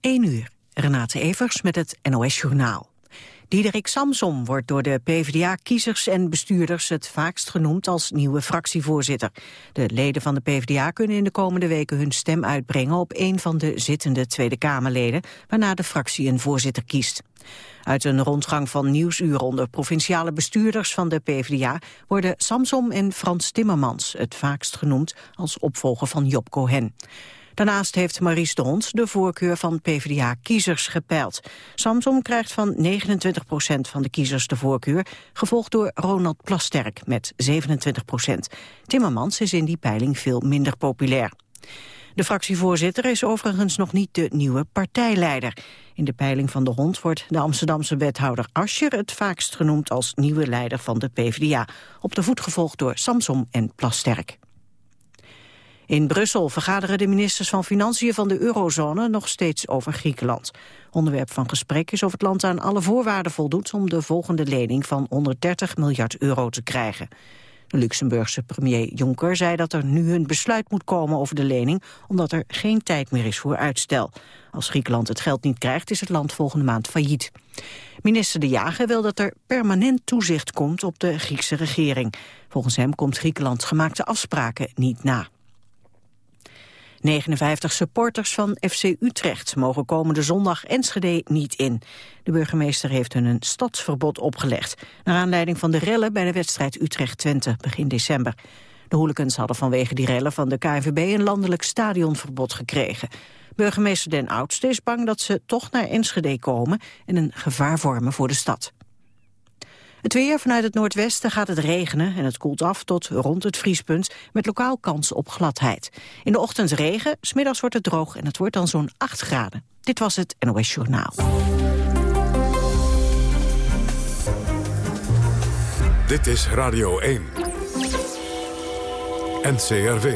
1 uur. Renate Evers met het NOS Journaal. Diederik Samsom wordt door de PvdA-kiezers en bestuurders het vaakst genoemd als nieuwe fractievoorzitter. De leden van de PvdA kunnen in de komende weken hun stem uitbrengen op een van de zittende Tweede Kamerleden, waarna de fractie een voorzitter kiest. Uit een rondgang van Nieuwsuur onder provinciale bestuurders van de PvdA worden Samsom en Frans Timmermans het vaakst genoemd als opvolger van Job Cohen. Daarnaast heeft Maries de Hond de voorkeur van PvdA-kiezers gepeild. Samsom krijgt van 29 procent van de kiezers de voorkeur, gevolgd door Ronald Plasterk met 27 procent. Timmermans is in die peiling veel minder populair. De fractievoorzitter is overigens nog niet de nieuwe partijleider. In de peiling van de hond wordt de Amsterdamse wethouder Ascher het vaakst genoemd als nieuwe leider van de PvdA. Op de voet gevolgd door Samsom en Plasterk. In Brussel vergaderen de ministers van Financiën van de eurozone nog steeds over Griekenland. Onderwerp van gesprek is of het land aan alle voorwaarden voldoet om de volgende lening van 130 miljard euro te krijgen. De Luxemburgse premier Juncker zei dat er nu een besluit moet komen over de lening, omdat er geen tijd meer is voor uitstel. Als Griekenland het geld niet krijgt, is het land volgende maand failliet. Minister De Jager wil dat er permanent toezicht komt op de Griekse regering. Volgens hem komt Griekenland gemaakte afspraken niet na. 59 supporters van FC Utrecht mogen komende zondag Enschede niet in. De burgemeester heeft hun een stadsverbod opgelegd... naar aanleiding van de rellen bij de wedstrijd Utrecht-Twente begin december. De hooligans hadden vanwege die rellen van de KNVB een landelijk stadionverbod gekregen. Burgemeester Den Oudste is bang dat ze toch naar Enschede komen... en een gevaar vormen voor de stad. Het weer vanuit het noordwesten gaat het regenen en het koelt af tot rond het vriespunt met lokaal kans op gladheid. In de ochtend regen, smiddags wordt het droog en het wordt dan zo'n 8 graden. Dit was het NOS Journaal. Dit is Radio 1. NCRV.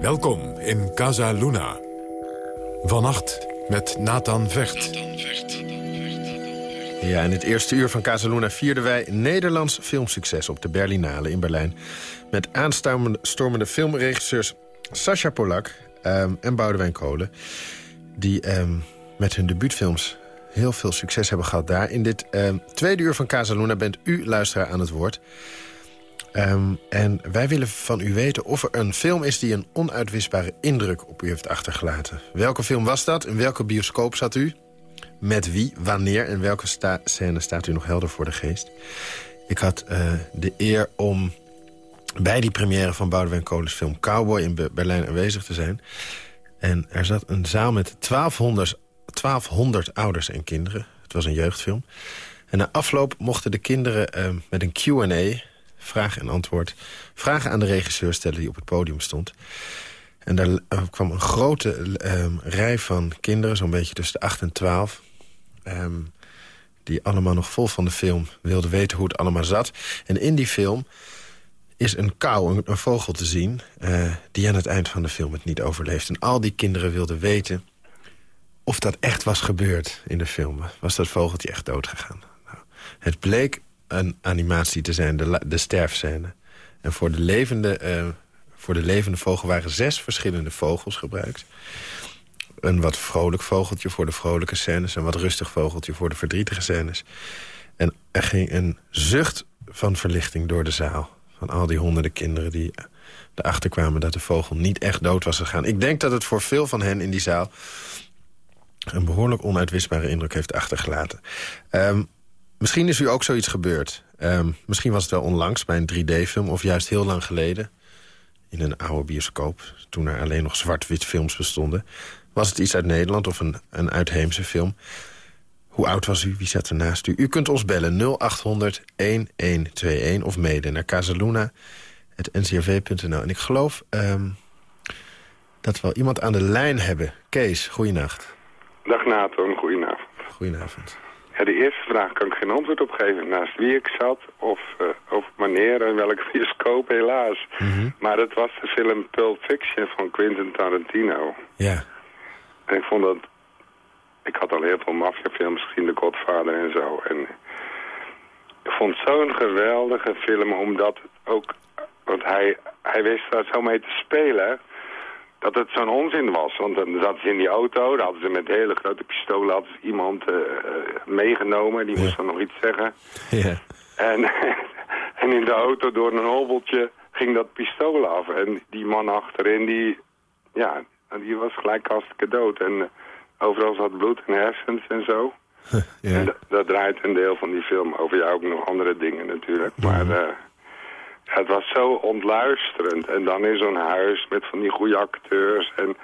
Welkom in Casa Luna. Vannacht met Nathan Vecht. Ja, in het eerste uur van Casaluna vierden wij Nederlands filmsucces op de Berlinale in Berlijn. Met aanstormende filmregisseurs Sascha Polak um, en Boudewijn Kolen. Die um, met hun debuutfilms heel veel succes hebben gehad daar. In dit um, tweede uur van Casaluna bent u luisteraar aan het woord. en wij willen van u weten of er een film is die een onuitwisbare indruk op u heeft achtergelaten. Welke film was dat? In welke bioscoop zat u? Met wie, wanneer en welke scène staat u nog helder voor de geest. Ik had uh, de eer om bij die première van Boudewijn Kolens film Cowboy in Berlijn aanwezig te zijn. En er zat een zaal met 1200, 1200 ouders en kinderen. Het was een jeugdfilm. En na afloop mochten de kinderen uh, met een Q&A, vraag en antwoord... vragen aan de regisseur stellen die op het podium stond. En daar kwam een grote uh, rij van kinderen, zo'n beetje tussen de 8 en 12... Ehm, die allemaal nog vol van de film wilden weten hoe het allemaal zat. En in die film is een kou, een, vogel te zien... Uh, die aan het eind van de film het niet overleeft. En al die kinderen wilden weten of dat echt was gebeurd in de film. Was dat vogeltje echt doodgegaan? Nou, het bleek een animatie te zijn, de, de sterfscène. En voor de, levende, uh, voor de levende vogel waren zes verschillende vogels gebruikt een wat vrolijk vogeltje voor de vrolijke scènes... een wat rustig vogeltje voor de verdrietige scènes. En er ging een zucht van verlichting door de zaal. Van al die honderden kinderen die erachter kwamen... dat de vogel niet echt dood was gegaan. Ik denk dat het voor veel van hen in die zaal... een behoorlijk onuitwisbare indruk heeft achtergelaten. Um, misschien is u ook zoiets gebeurd. Um, misschien was het wel onlangs bij een 3D-film... of juist heel lang geleden in een oude bioscoop... toen er alleen nog zwart-wit films bestonden... Was het iets uit Nederland of een, een uitheemse film? Hoe oud was u? Wie zat er naast u? U kunt ons bellen 0800 1121 of mede naar casaluna.ncrv.nl. En ik geloof um, dat we wel iemand aan de lijn hebben. Kees, goeienacht. Dag Nathan, goedenavond. Goedenavond. Ja, de eerste vraag kan ik geen antwoord op geven. Naast wie ik zat of, uh, of wanneer en welke bioscoop, helaas. Mm -hmm. Maar het was de film Pulp Fiction van Quentin Tarantino. Ja. En ik vond dat... Ik had al heel veel maffiafilms gezien, De Godfather en zo. En ik vond zo'n geweldige film, omdat het ook... Want hij, hij wist daar zo mee te spelen. dat het zo'n onzin was. Want dan zaten ze in die auto, daar hadden ze met hele grote pistolen hadden ze iemand uh, meegenomen. Die moest dan nog iets zeggen. Ja. En, en in de auto door een hobbeltje ging dat pistool af. En die man achterin, die, ja, die was gelijk hartstikke dood. En uh, overal zat bloed en hersens en zo. ja. En dat draait een deel van die film over. Ja, ook nog andere dingen natuurlijk. Maar uh, het was zo ontluisterend. En dan in zo'n huis met van die goede acteurs. En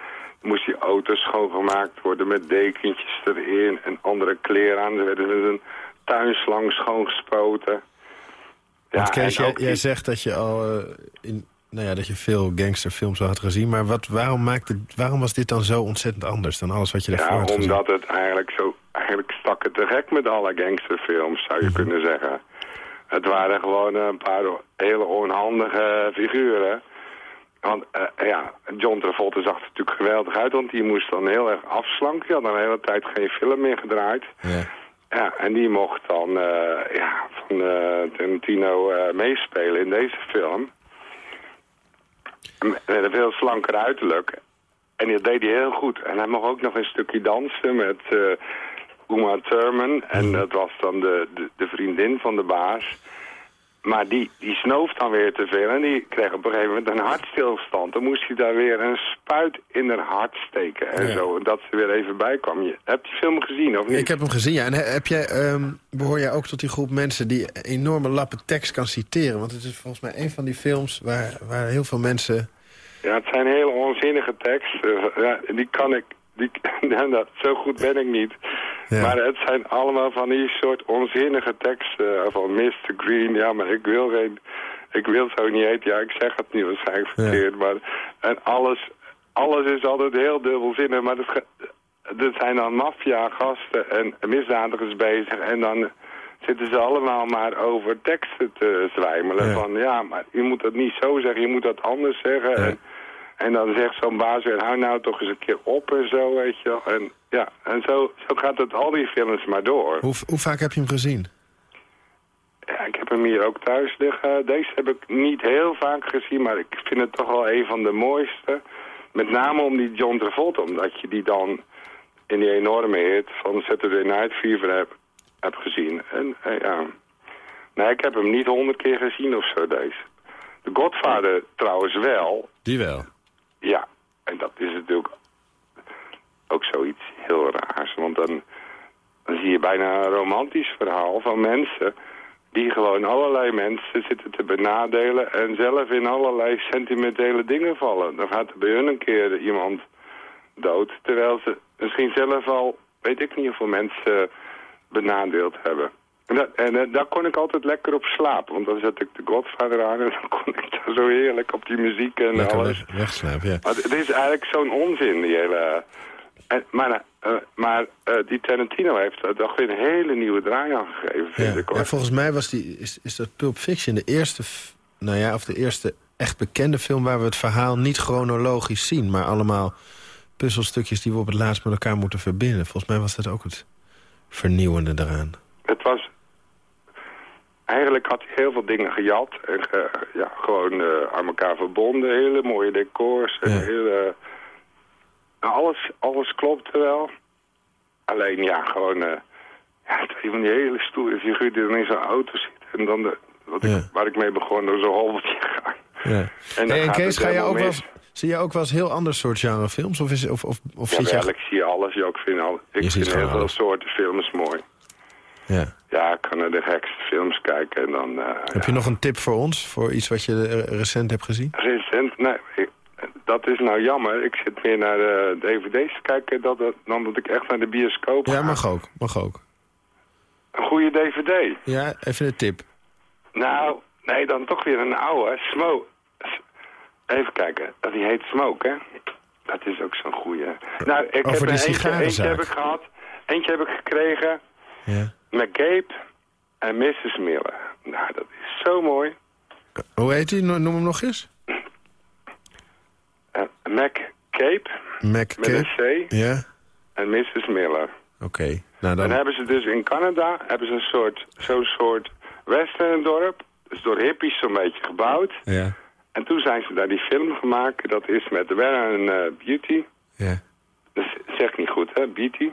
moest die auto schoongemaakt worden met dekentjes erin. En andere kleren aan. Ze werden met een tuinslang schoongespoten. Want Kees, jij, zegt dat je al eh, in, nou ja, dat je veel gangsterfilms al had gezien. Maar wat, waarom, maakte, waarom was dit dan zo ontzettend anders dan alles wat je daarvoor Ja, had gezien? omdat het eigenlijk zo... Eigenlijk stak het te gek met alle gangsterfilms, zou je kunnen zeggen. Het waren gewoon een paar hele onhandige figuren. Want eh, ja, John Travolta zag er natuurlijk geweldig uit, want die moest dan heel erg afslanken. Die had dan de hele tijd geen film meer gedraaid. Ja. Ja, en die mocht dan eh, ja, van Tarantino eh, meespelen in deze film. Met een veel slanker uiterlijk. En dat deed hij heel goed. En hij mocht ook nog een stukje dansen met eh Uma Thurman. En dat was dan de, de, de vriendin van de baas. Maar die, die snoof dan weer te veel en die kreeg op een gegeven moment een hartstilstand. Dan moest hij daar weer een spuit in haar hart steken en Ja. zo. Dat ze weer even bij kwam. Je, heb je de film gezien of niet? Ik heb hem gezien, ja. En he- heb jij, ehm, behoor jij ook tot die groep mensen die enorme lappen tekst kan citeren? Want het is volgens mij een van die films waar, waar heel veel mensen... Ja, het zijn hele onzinnige teksten. Ja, die kan ik... Die, dat, zo goed ben ik niet. Ja. Maar het zijn allemaal van die soort onzinnige teksten. eh, Van Mr. Green, ja, maar ik wil geen... Ik wil zo niet eten. Ja, ik zeg het niet waarschijnlijk Ja. verkeerd. Maar, en alles, alles is altijd heel dubbelzinnig. Maar er zijn dan maffia-gasten en misdadigers bezig. En dan zitten ze allemaal maar over teksten te zwijmelen. Ja. Van ja, maar je moet dat niet zo zeggen. Je moet dat anders zeggen. Ja. En, en dan zegt zo'n baas weer, hou nou toch eens een keer op en zo, weet je wel. En ja, en zo, zo gaat het al die films maar door. Hoe, hoe vaak heb je hem gezien? Ja, ik heb hem hier ook thuis liggen. Deze heb ik niet heel vaak gezien, maar ik vind het toch wel een van de mooiste. Met name om die John Travolta, omdat je die dan in die enorme hit van Saturday Night Fever hebt, hebt gezien. En eh, ja, nee, ik heb hem niet honderd keer gezien of zo, deze. De Godfather trouwens wel, Die wel. Ja, en dat is natuurlijk ook zoiets heel raars. Want dan, zie je bijna een romantisch verhaal van mensen... die gewoon allerlei mensen zitten te benadelen... en zelf in allerlei sentimentele dingen vallen. Dan gaat er bij hun een keer iemand dood... terwijl ze misschien zelf al, weet ik niet hoeveel mensen benadeeld hebben. En, dat, en eh, daar kon ik altijd lekker op slapen. Want dan zet ik de Godfather aan en dan kon ik daar zo heerlijk op die muziek en Lekker alles. weg, wegslapen, ja. Maar het is eigenlijk zo'n onzin, die hele... En, maar eh, maar eh, die Tarantino heeft er toch weer een hele nieuwe draai aan gegeven, vind Ja. ik. Hoor. Ja, volgens mij was die, is, is dat Pulp Fiction de eerste, nou ja, of de eerste echt bekende film... waar we het verhaal niet chronologisch zien... maar allemaal puzzelstukjes die we op het laatst met elkaar moeten verbinden. Volgens mij was dat ook het vernieuwende daaraan. Het was... Eigenlijk had hij heel veel dingen gejat. En ge- ja, gewoon eh, aan elkaar verbonden. Hele mooie decors. En Ja. hele, nou, alles, alles klopte wel. Alleen ja, gewoon... eh ja, twee van die hele stoere figuur die dan in zo'n auto zit. En dan de, wat ik, waar ik mee begon, door zo'n hobbeltje gaan. Ja. En Hey, Kees, ga je helemaal ook wel, zie je ook wel eens heel ander soort genrefilms? Of, is, of, of, of Ja, zit wel, je... ik zie alles. Ja, ik vind, al, ik vind heel veel soorten films mooi. Ja. Ja, ik kan naar de gekste films kijken en dan... eh, Heb je nog een tip voor ons? Voor iets wat je eh, recent hebt gezien? Recent, nee, ik- dat is nou jammer. Ik zit meer naar de dvd's te kijken dan dat, dan dat ik echt naar de bioscoop Ja, ga. mag ook. Mag ook. Een goede dvd. Ja, even een tip. Nou, nee, dan toch weer een oude. Smoke. Even kijken. Dat die heet Smoke, hè? Dat is ook zo'n goede. Nou, ik Over heb een eentje heb ik gehad. Eentje heb ik gekregen. Ja. McCabe en Mrs. Miller. Nou, dat is zo mooi. Hoe heet? No- Noem hem nog eens. Uh, met een C Ja? en Mrs. Miller. Oké. Nou Dan dan... hebben ze dus in Canada hebben ze een soort, zo'n soort western dorp. Dus door hippies zo'n beetje gebouwd. Ja. En toen zijn ze daar die film gemaakt. Dat is met Warren uh, Beauty. Ja. Dat zeg niet goed, hè? Beauty.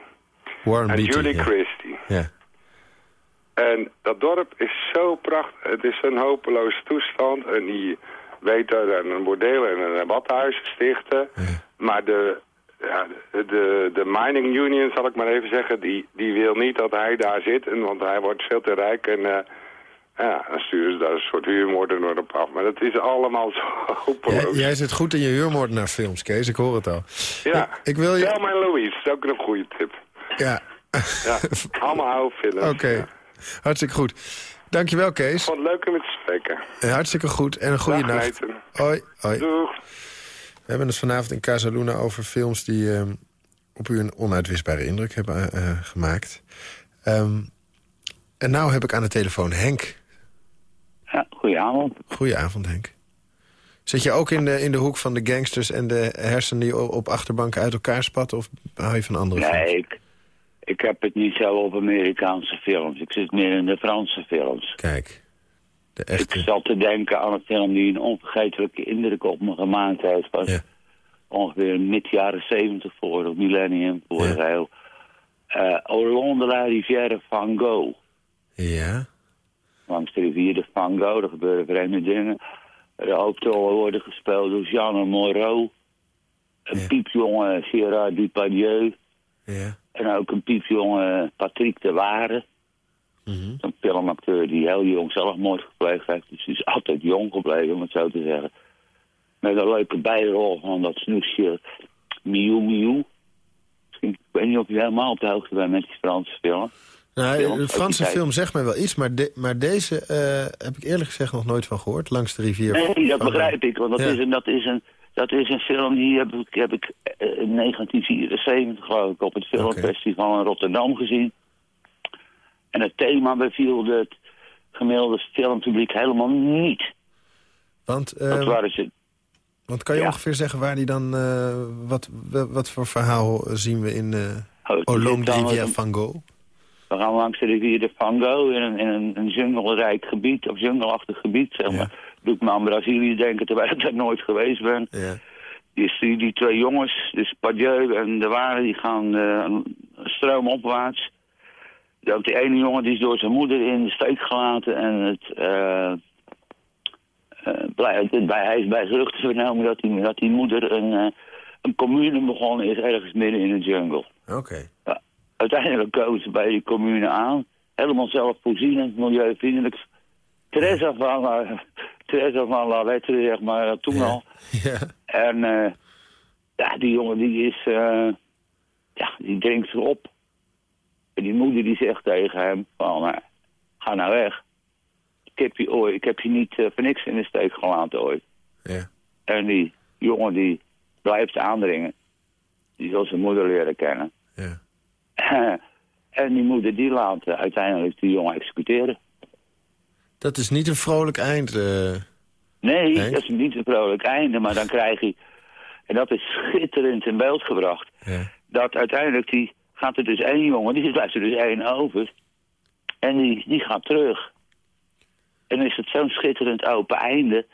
Warren en Julie ja. Christie. Ja. En dat dorp is zo prachtig. Het is een hopeloze toestand. En die daar een bordeel en een badhuis stichten. Maar de, ja, de, de, mining union, zal ik maar even zeggen, die, die wil niet dat hij daar zit. En, want hij wordt veel te rijk en... eh, ja, dan sturen ze daar een soort huurmoordenaar op af. Maar dat is allemaal zo hopeloos. Jij, zit goed in je huurmoordenaar films, Kees. Ik hoor het al. Ja, Ik, ik wil je... Thelma en Louise, dat is ook een goede tip. Ja. Ja, allemaal oude films. Oké. ja. Hartstikke goed. Dankjewel, Kees. vond het leuk om met te spreken. Eh, Hartstikke goed en een goede Dag, nacht. Hoi. Hoi. Doeg. We hebben het vanavond in Casa Luna over films die eh, op u een onuitwisbare indruk hebben eh, eh, gemaakt. Ehm, en nou heb ik aan de telefoon Henk. Ja, goedenavond. Goedenavond, Henk. Zit je ook in de, in de hoek van de gangsters en de hersenen die op achterbanken uit elkaar spatten? Of hou je van andere films? Nee, ik, ik heb het niet zo op Amerikaanse films. Ik zit meer in de Franse films. Kijk, de Ik zat te denken aan een film die een onvergetelijke indruk op me gemaakt heeft. Was Ja. ongeveer mid jaren zeventig voor, of millennium voor Ja. heel. Uh, Au long de la rivière Van Gogh. Ja, Langs de rivier de Van Gogh, er gebeuren vreemde dingen. De hoofdrollen worden gespeeld door Jeanne Moreau. Een Ja. piepjonge Gérard Depardieu. ja. En ook een piepjonge Patrick de Ware. Mhm. Een filmacteur die heel jong zelfmoord gepleegd heeft. Dus die is altijd jong gebleven, om het zo te zeggen. Met een leuke bijrol van dat snoesje Miu Miu. Misschien, ik weet niet of je helemaal op de hoogte bent met die Franse film. Nou, Film, de Franse film zegt mij wel iets, maar, de- maar deze eh, heb ik eerlijk gezegd nog nooit van gehoord. Langs de rivier. Nee, dat begrijp ik. Want dat, Ja. is, een, dat, is, een, dat is een film die heb ik, heb ik eh, in 1974 geloof ik op het filmfestival in Rotterdam gezien. En het thema beviel het gemiddelde filmpubliek helemaal niet. Want, Dat waren ze want kan je ja. ongeveer zeggen waar die dan... eh, wat, wat, voor verhaal zien we in uh, Oh, de rivière Gogh? We gaan langs de rivier de Fango in een, in een, gebied, of jungleachtig gebied, zeg maar. Ik me aan Brazilië denken, terwijl ik daar nooit geweest ben. Ja. Die, die, die twee jongens, dus Padieu en De Ware, die gaan eh, stroomopwaarts. Die ene jongen die is door zijn moeder in de steek gelaten en het... eh, eh, het- bij, hij is bij geruchten vernomen dat die, dat die moeder een, eh, een commune begonnen is ergens midden in de jungle. Oké. Ja, uiteindelijk kozen ze bij die commune aan. Helemaal zelfvoorzienend, milieuvriendelijk. Teresa van, uh, Teresa van La Lettre, zeg maar, eh, toen Ja. al. Ja. En eh, ja, die jongen die is, eh, ja, die drinkt erop. En die moeder die zegt tegen hem van, ga nou weg. Ik heb je, ooit, ik heb je niet voor niks in de steek gelaten ooit. Ja. En die jongen die blijft aandringen. Die zal zijn moeder leren kennen. Ja. en die moeder die laat uiteindelijk die jongen executeren. Dat is niet een vrolijk eind. eh. Nee, Nee? dat is niet een vrolijk einde, maar dan krijg je... En dat is schitterend in beeld gebracht. ja. Dat uiteindelijk die, gaat er dus één jongen, die blijft er dus één over. En die, die gaat terug. En dan is het zo'n schitterend open einde...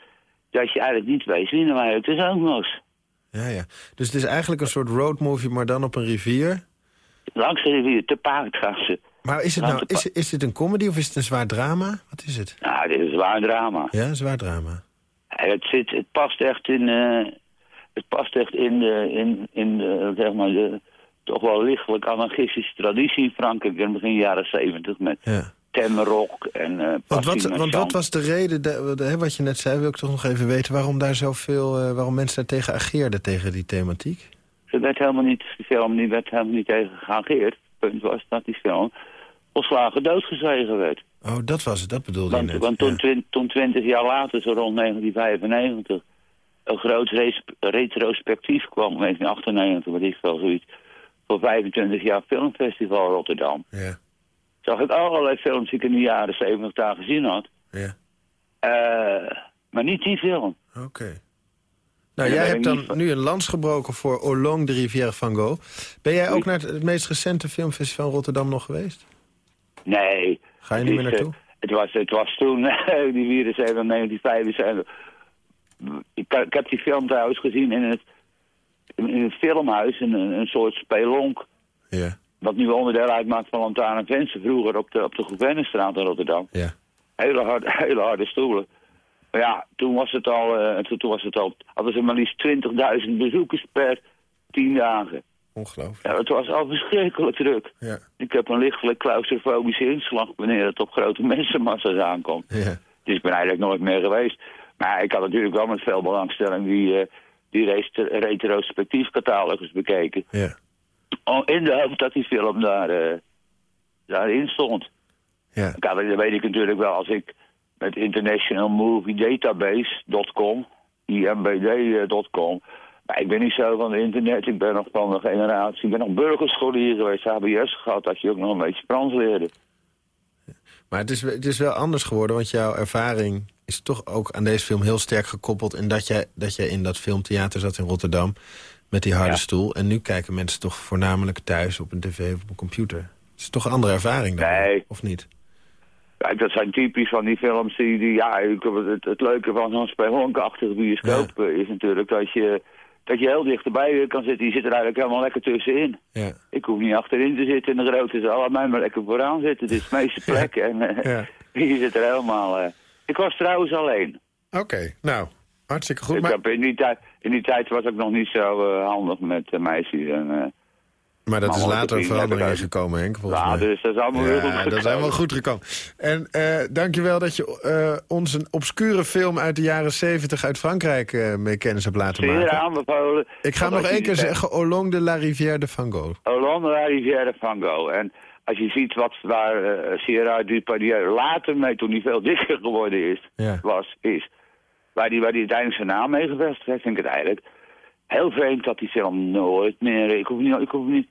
dat je eigenlijk niet weet wie nou eigenlijk de zoon was. Ja, ja. Dus het is eigenlijk een soort roadmovie, maar dan op een rivier. Langs de rivier, te paard gaan ze. Maar is, het nou, de is, is dit een comedy of is het een zwaar drama? Wat is het? Nou, dit is een zwaar drama. Ja, een zwaar drama. En het, zit, het past echt in, eh, het past echt in, de, in, in de, zeg maar, de toch wel lichtelijk anarchistische traditie in Frankrijk in begin jaren zeventig met Ja. temrock en eh Want wat, want wat was de reden, de, de- hè, wat je net zei, wil ik toch nog even weten... waarom daar zoveel, eh, waarom mensen daar tegen ageerden, tegen die thematiek? Er werd helemaal niet, die film werd helemaal niet tegen geageerd. Het punt was dat die film volslagen doodgezwegen werd. Oh, dat was het, dat bedoelde je Want, net. want toen, ja. twin- toen twintig jaar later, zo rond 1995, een groot res- retrospectief kwam, 1998, wat ik wel zoiets, voor 25 jaar filmfestival Rotterdam. Ja, Zag ik allerlei films die ik in de jaren 70 daar gezien had. ja, Eh, maar niet die film. oké. Nou, jij hebt dan nu een lans gebroken voor Au long de rivière van Gogh. Ben jij ook naar het, het meest recente filmfestival Rotterdam nog geweest? Nee. Ga je het niet meer is, eh, naartoe? Het was, het was toen, die virus in 1975. ik, ik heb die film trouwens gezien in het, in het filmhuis, in een, een soort spelonk. Ja, Wat nu onderdeel uitmaakt van Lantaarn Venster, vroeger op de, op de Gouvernestraat in Rotterdam. ja. Hele harde, hele harde stoelen. Maar ja, toen was het al, eh, toen, toen was het al, hadden ze maar liefst 20.000 bezoekers per tien dagen. Ongelooflijk. Ja, het was al verschrikkelijk druk. Ja, Ik heb een lichtelijk claustrofobische inslag wanneer het op grote mensenmassa's aankomt. ja. Dus ik ben eigenlijk nooit meer geweest. Maar ik had natuurlijk wel met veel belangstelling die, eh, die retrospectief catalogus bekeken. ja. Oh, in de hoop dat die film daar, eh, daarin stond. ja. Ja, dat weet ik natuurlijk wel als ik met International Movie Database.com, IMBD.com. Maar ik ben niet zo van het internet, ik ben nog van de generatie, ik ben nog burgerscholier geweest, HBS gehad, dat je ook nog een beetje Frans leerde. Maar het is, het is wel anders geworden, want jouw ervaring is toch ook aan deze film heel sterk gekoppeld. En dat jij, dat jij in dat filmtheater zat in Rotterdam met die harde Ja. stoel. En nu kijken mensen toch voornamelijk thuis op een tv of op een computer. Het is toch een andere ervaring dan, Nee. of niet? Kijk, dat zijn typisch van die films die, die ja, het, het leuke van zo'n spelhonkachtige bioscoop eh, is natuurlijk dat je, dat je heel dichterbij kan zitten. Je zit er eigenlijk helemaal lekker tussenin. Ja, Ik hoef niet achterin te zitten in de grote zaal, laat mij maar lekker vooraan zitten. Het is de meeste plek en eh, ja. je zit er helemaal... eh. Ik was trouwens alleen. Oké, nou, hartstikke goed. ik Maar, heb in, die tijd, in die tijd was ik nog niet zo eh, handig met eh, meisjes. En, eh, maar dat is later een vrienden verandering heb ik gekomen, Henk, volgens ja, mij. dus dat is allemaal weer goed dat is helemaal goed gekomen. En eh dankjewel dat je eh, ons een obscure film uit de jaren 70 uit Frankrijk eh, mee kennis hebt laten Zeer maken. aanbevolen. Ik ga nog één keer die- zeggen, Au long de la rivière de Van Gogh. Hollande la Rivière van Gogh. En als je ziet wat waar Sierra Dupardieu later mee, toen hij veel dikker geworden is, Ja. was, is, waar hij waar die uiteindelijk zijn naam mee gevestigd heeft, vind ik het eigenlijk heel vreemd dat die film nooit meer, ik hoef niet, ik hoef niet,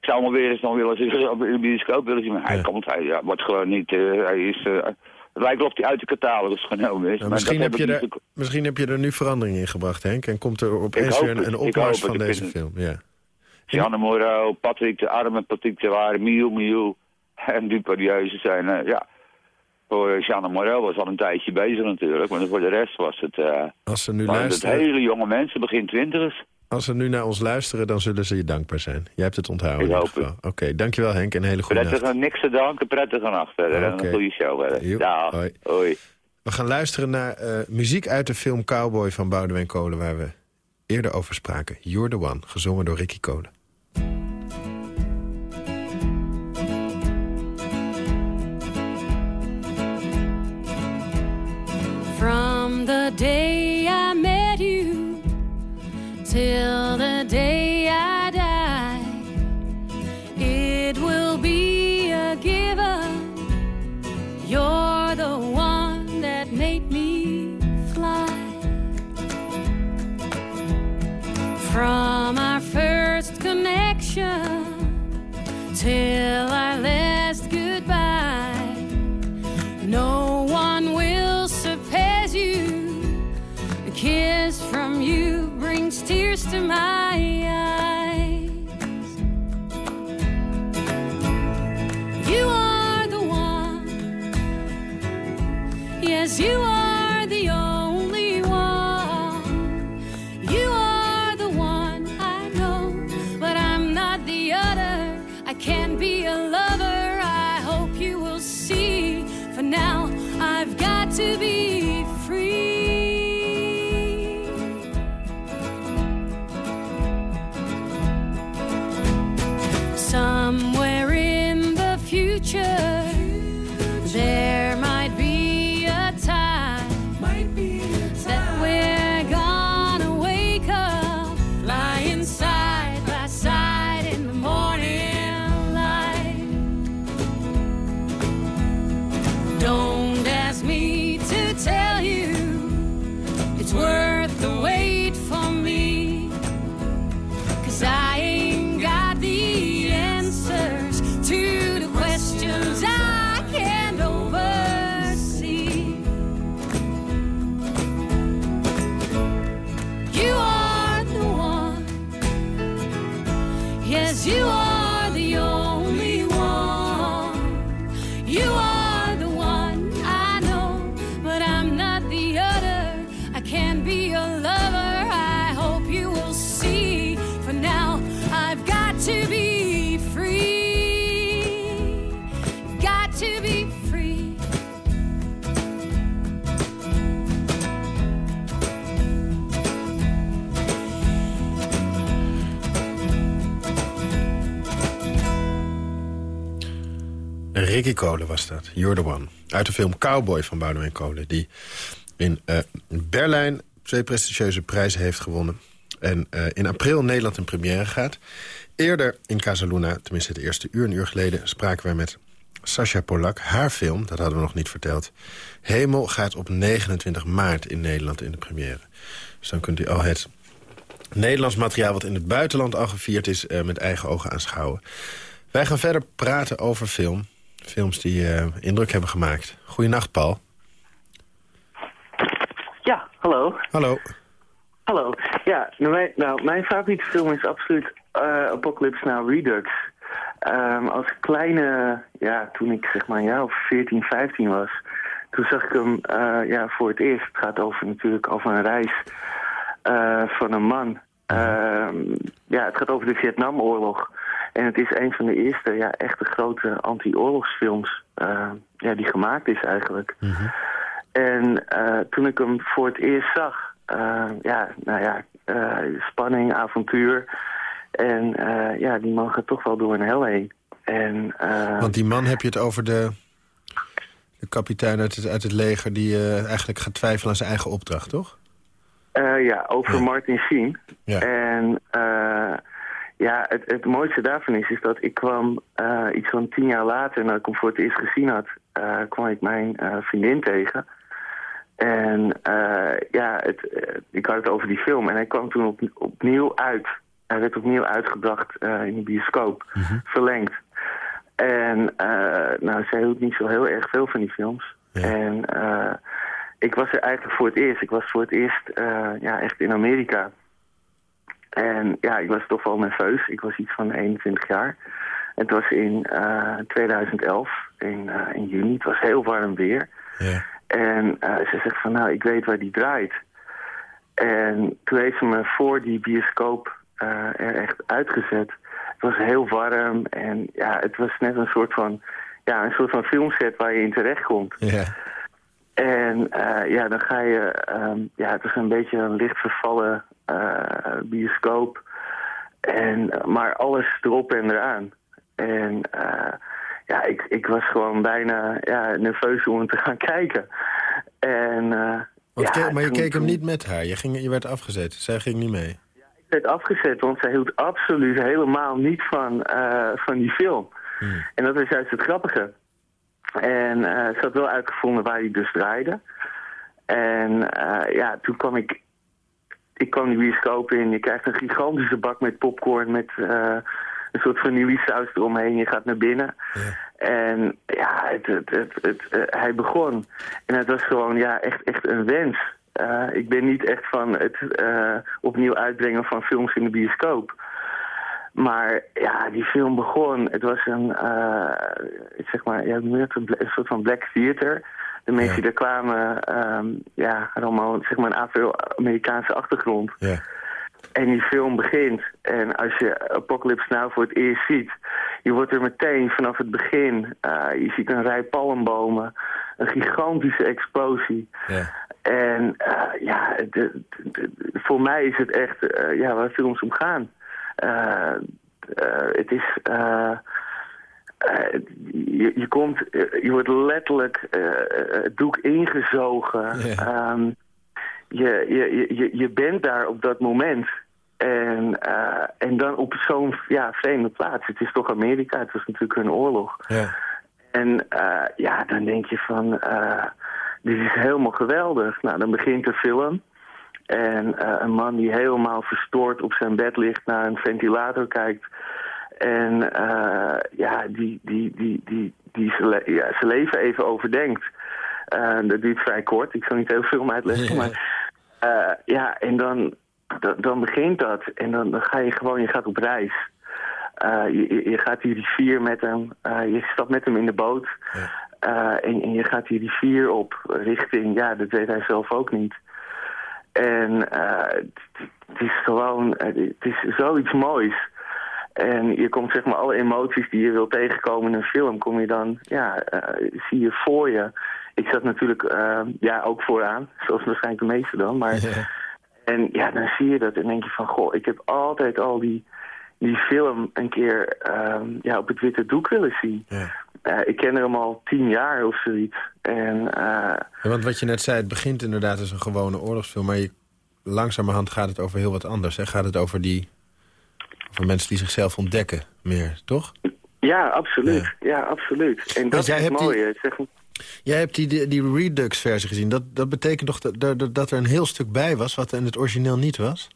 ik zou hem weer eens nog willen zien, op de bioscoop willen zien, maar hij Ja. komt, hij ja, wordt gewoon niet, eh, hij is, eh, het lijkt wel of hij uit de catalogus genomen is. Nou, misschien, heb je er, misschien heb je er nu verandering in gebracht, Henk. En komt er opeens weer een, een opmars van deze film. Ja. Janne Moreau, Patrick de Arme, Patrick de Waar, Miu Miu en. Ze zijn, eh, ja... Voor Janne Moreau was al een tijdje bezig natuurlijk, maar voor de rest was het... eh Als, ze nu waren het luisteren, hele jonge mensen, begin twintigers. als ze nu naar ons luisteren, dan zullen ze je dankbaar zijn. Jij hebt het onthouden Ik hoop geval. Oké, dankjewel Henk en een hele goede Prettige, nacht. niks te danken, prettige nacht verder. En Oké. een goede show verder. Hoi. We gaan luisteren naar eh, muziek uit de film Cowboy van Boudewijn Kolen... waar we eerder over spraken. You're the One, gezongen door Ricky Kolen. The day I met you till the day I die, it will be a given. You're the one that made me fly. From our first connection till our last tears to my eyes. You are the one. Yes, you are the only one. You are the one I know, but I'm not the other. I can't be a lover. I hope you will see. For now, I've got to be Ricky Kolen was dat, You're the One. Uit de film Cowboy van Boudewijn Kolen... die in uh, Berlijn twee prestigieuze prijzen heeft gewonnen. En uh, in april Nederland in première gaat. Eerder in Casaluna, tenminste het eerste uur, een uur geleden... spraken wij met Sascha Polak. Haar film, dat hadden we nog niet verteld. Hemel gaat op 29 maart in Nederland in de première. Dus dan kunt u al het Nederlands materiaal... wat in het buitenland al gevierd is, uh, met eigen ogen aanschouwen. Wij gaan verder praten over film. Films die uh, indruk hebben gemaakt. Goedenacht, Paul. Ja, hallo. Hallo. Hallo. Ja, nou, mijn, nou, mijn favoriete film is absoluut uh, Apocalypse Now Redux. Um, als kleine, ja, toen ik zeg maar een jaar of 14, 15 was... toen zag ik hem uh, ja, voor het eerst. Het gaat over, natuurlijk over een reis van een man. Uh, ja, het gaat over de Vietnamoorlog. En het is een van de eerste ja, echte grote anti-oorlogsfilms uh, ja, die gemaakt is eigenlijk. Mm -hmm. En uh, toen ik hem voor het eerst zag, uh, ja, nou ja, spanning, avontuur. En ja, die man gaat toch wel door een hel heen. En, Want die man heb je het over de, de kapitein uit het, uit het leger... die eigenlijk gaat twijfelen aan zijn eigen opdracht, toch? ja, over ja. Martin Sheen. Ja. En... Ja, het, het mooiste daarvan is, is dat ik kwam uh, iets van tien jaar later, nadat ik hem voor het eerst gezien had, uh, kwam ik mijn uh, vriendin tegen. En ja, het, ik had het over die film en hij kwam toen op, opnieuw uit. Hij werd opnieuw uitgebracht in de bioscoop, mm -hmm. verlengd. En nou, zij hield niet zo heel erg veel van die films. Ja. En ik was er eigenlijk voor het eerst. Ik was voor het eerst ja, echt in Amerika. En ja, ik was toch wel nerveus. Ik was iets van 21 jaar. Het was in uh, 2011, in, uh, in juni. Het was heel warm weer. Ja. En uh, ze zegt van, nou, ik weet waar die draait. En toen heeft ze me voor die bioscoop er echt uitgezet. Het was heel warm en ja, het was net een soort van, ja, een soort van filmset waar je in terecht komt. Ja. En ja, dan ga je... Um, ja, het is een beetje een licht vervallen bioscoop. En, maar alles erop en eraan. En uh, ja, ik, ik was gewoon bijna ja, nerveus om te gaan kijken. En, want ja, maar je keek hem niet met haar? Je, ging, je werd afgezet? Zij ging niet mee? Ja, ik werd afgezet, want zij hield absoluut helemaal niet van, van die film. Hmm. En dat is juist het grappige. En uh, ze had wel uitgevonden waar hij dus draaide. En uh, ja, toen kwam ik... Ik kwam die bioscoop in. Je krijgt een gigantische bak met popcorn met uh, een soort vanillesaus eromheen. Je gaat naar binnen. Ja. En ja, het, het, het, het, hij begon. En het was gewoon ja, echt, echt een wens. ik ben niet echt van het opnieuw uitbrengen van films in de bioscoop. Maar ja, die film begon. Het was een, zeg maar, ja, een soort van black theater. De mensen Ja. die er kwamen, um, ja, allemaal zeg maar, een Afro-Amerikaanse achtergrond. Ja. En die film begint. En als je Apocalypse Now voor het eerst ziet... je wordt er meteen vanaf het begin... Uh, je ziet een rij palmbomen. Een gigantische explosie. Ja. En uh, ja, de, de, de, voor mij is het echt uh, ja, waar films om gaan. Het is... je, je, komt, je wordt letterlijk het doek ingezogen. Um, je, je, je, je bent daar op dat moment. En, uh, en dan op zo'n ja, vreemde plaats. Het is toch Amerika, het was natuurlijk een oorlog. En ja, dan denk je van, dit is helemaal geweldig. Nou, dan begint de film. En een man die helemaal verstoord op zijn bed ligt naar een ventilator kijkt. En ja, die, die, die, die, die zijn ja, leven even overdenkt. dat duurt vrij kort, ik zal niet heel veel uitleggen. Ja. Maar uh, ja, en dan, dan, dan, begint dat. En dan, dan ga je gewoon, je gaat op reis. Je, je gaat die rivier met hem, je stapt met hem in de boot. Ja. en, en je gaat die rivier op richting, ja, dat weet hij zelf ook niet. En het, het is gewoon, het is zoiets moois. En je komt zeg maar alle emoties die je wil tegenkomen in een film, kom je dan, ja, zie je voor je. Ik zat natuurlijk uh, ja, ook vooraan, zoals waarschijnlijk de meeste dan. Maar, ja. En ja, dan zie je dat en denk je van... goh, ik heb altijd al die, die film een keer um, ja, op het witte doek willen zien. Ja. ik ken hem al tien jaar of zoiets. En, ja, want wat je net zei, het begint inderdaad als een gewone oorlogsfilm... maar je, langzamerhand gaat het over heel wat anders. Hè? Gaat het over, die, over mensen die zichzelf ontdekken meer, toch? Ja, absoluut. Ja, absoluut. En dat is mooi. Die... Jij hebt die, die Redux-versie gezien. Dat, dat betekent toch dat, dat, dat er een heel stuk bij was... wat in het origineel niet was?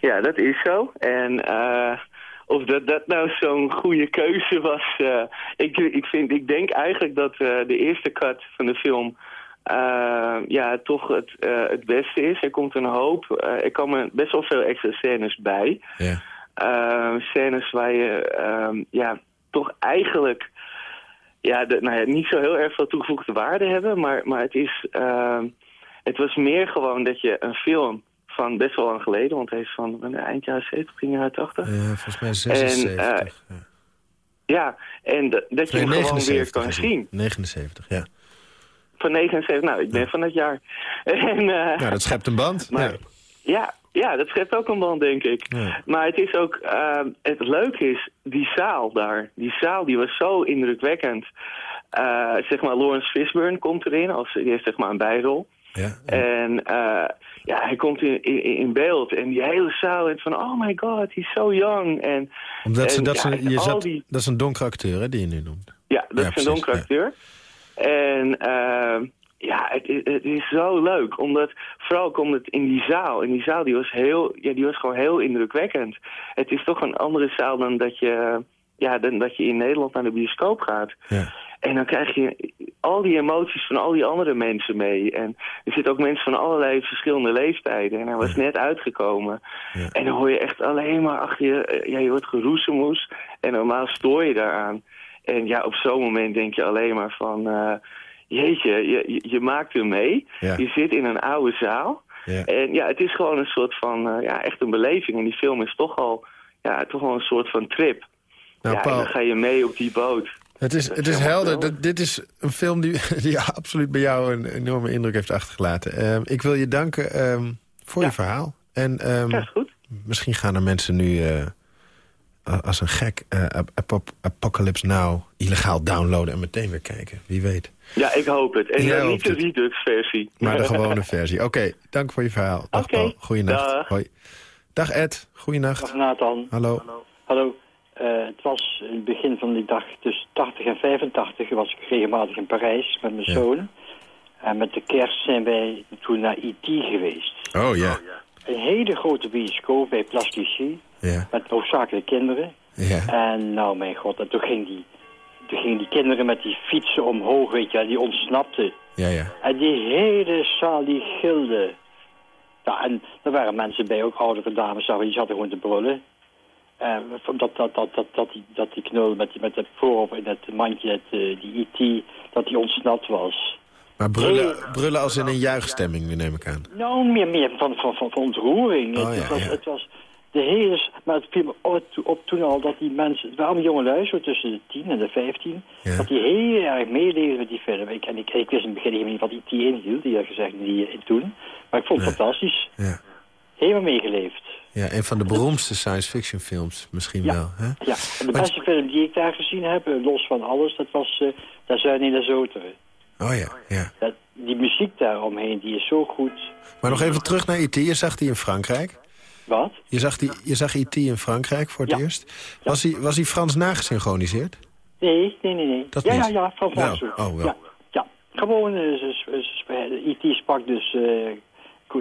Ja, dat is zo. En uh, of dat, dat nou zo'n goede keuze was... Uh, ik, ik, vind, ik denk eigenlijk dat uh, de eerste cut van de film... ja, toch het, het beste is. Er komt een hoop... er komen best wel veel extra scènes bij. Ja. Scènes waar je ja, toch eigenlijk ja, de, nou ja, niet zo heel erg veel toegevoegde waarde hebben. Maar, maar het, is, uh, het was meer gewoon dat je een film van best wel lang geleden... want hij is van eind jaren 70, begin jaren 80. Ja, volgens mij 76. En, uh, ja. ja. en dat je hem gewoon weer kan zien. 79, ja. Van 79, nou, ik ben van het jaar. en, uh, nou, dat schept een band. Maar, ja. ja. Ja, dat schept ook een band, denk ik. Maar het is ook, uh, het leuke is, die zaal daar, die zaal die was zo indrukwekkend. Uh, zeg maar, Lawrence Fishburne komt erin, als, die heeft zeg maar een bijrol. Ja, En uh, ja, hij komt in, in, in, beeld en die hele zaal is van, oh my god, he's so young. En, Omdat ze, dat, ja, je zat, die... dat is een donkere acteur, hè, die je nu noemt. Ja, dat is een donkere acteur. En... Ja, het, het, is zo leuk. Omdat, vooral komt het in die zaal. En die zaal die was, heel, ja, die was gewoon heel indrukwekkend. Het is toch een andere zaal dan dat je, ja, dan dat je in Nederland naar de bioscoop gaat. Ja. En dan krijg je al die emoties van al die andere mensen mee. En er zitten ook mensen van allerlei verschillende leeftijden. En hij was net uitgekomen. Ja. En dan hoor je echt alleen maar achter je... Eh, ja, je wordt geroezemoes. En normaal stoor je daaraan. En ja, op zo'n moment denk je alleen maar van... Uh, jeetje, je, je maakt er mee. Je zit in een oude zaal. Ja. En ja, het is gewoon een soort van, uh, ja, echt een beleving. En die film is toch al, ja, toch wel een soort van trip. Nou, ja, Paul, en dan ga je mee op die boot. Het is, het is helder. Dat, dit is een film die, die absoluut bij jou een enorme indruk heeft achtergelaten. Uh, ik wil je danken um, voor je verhaal. En um, ja, is goed. misschien gaan er mensen nu... Uh, als een gek uh, Apocalypse Now illegaal downloaden en meteen weer kijken. Wie weet. Ja, ik hoop het. En ja, niet de Redux-versie. Maar de gewone versie. Oké, dank voor je verhaal. Dag okay. Paul. Goeienacht. Dag. Hoi. Dag Ed. Goeienacht. Dag Nathan. Hallo. Hallo. Uh, het was in het begin van die dag, tussen 80 en 85, was ik regelmatig in Parijs met mijn ja. zoon. En met de kerst zijn wij toen naar IT geweest. Oh ja. Hele grote bioscoop bij Plastichy. Ja. Met hoofdzakelijk kinderen. Ja. En nou mijn god, en toen ging die toen gingen die kinderen met die fietsen omhoog, weet je, die ontsnapten. Ja, ja. En die hele zaal, die gilde. Ja, en er waren mensen bij, ook oudere dames, die zaten gewoon te brullen. Uh, dat, dat, dat, dat, dat, die, dat die knul met, die, met het voorop in dat mandje, het, uh, die IT, dat die ontsnapt was. Maar brullen, brullen als in een juichstemming, neem ik aan? Nou, meer, meer van, van, van, van ontroering. Oh, het, ja, was, ja. het was de hele... Maar het viel me op, toen al dat die mensen... Het waren jonge lui, zo tussen de 10 en de 15. Ja. Dat die heel erg meeleefden met die film. Ik, en ik, ik wist in het begin helemaal niet wat IT inhield, die had gezegd die in toen. Maar ik vond het Nee. fantastisch. Ja. Helemaal meegeleefd. ja, een van de beroemdste science fiction films misschien Ja. wel. Hè? Ja, en de beste film die ik daar gezien heb, eh, los van alles, dat was uh, Daar zijn in de Zoteren. Oh ja, ja. Dat, die muziek daaromheen, die is zo goed. Maar nog even terug naar IT. Je zag die in Frankrijk. Wat? Je zag, die, je zag IT in Frankrijk voor het Ja. eerst. Was hij was die Frans nagesynchroniseerd? Nee, nee, nee. nee. Dat ja, niet? ja, ja. Vlaams. Oh, wel. Ja, ja. Gewoon, eh, ze- IT sprak dus... eh,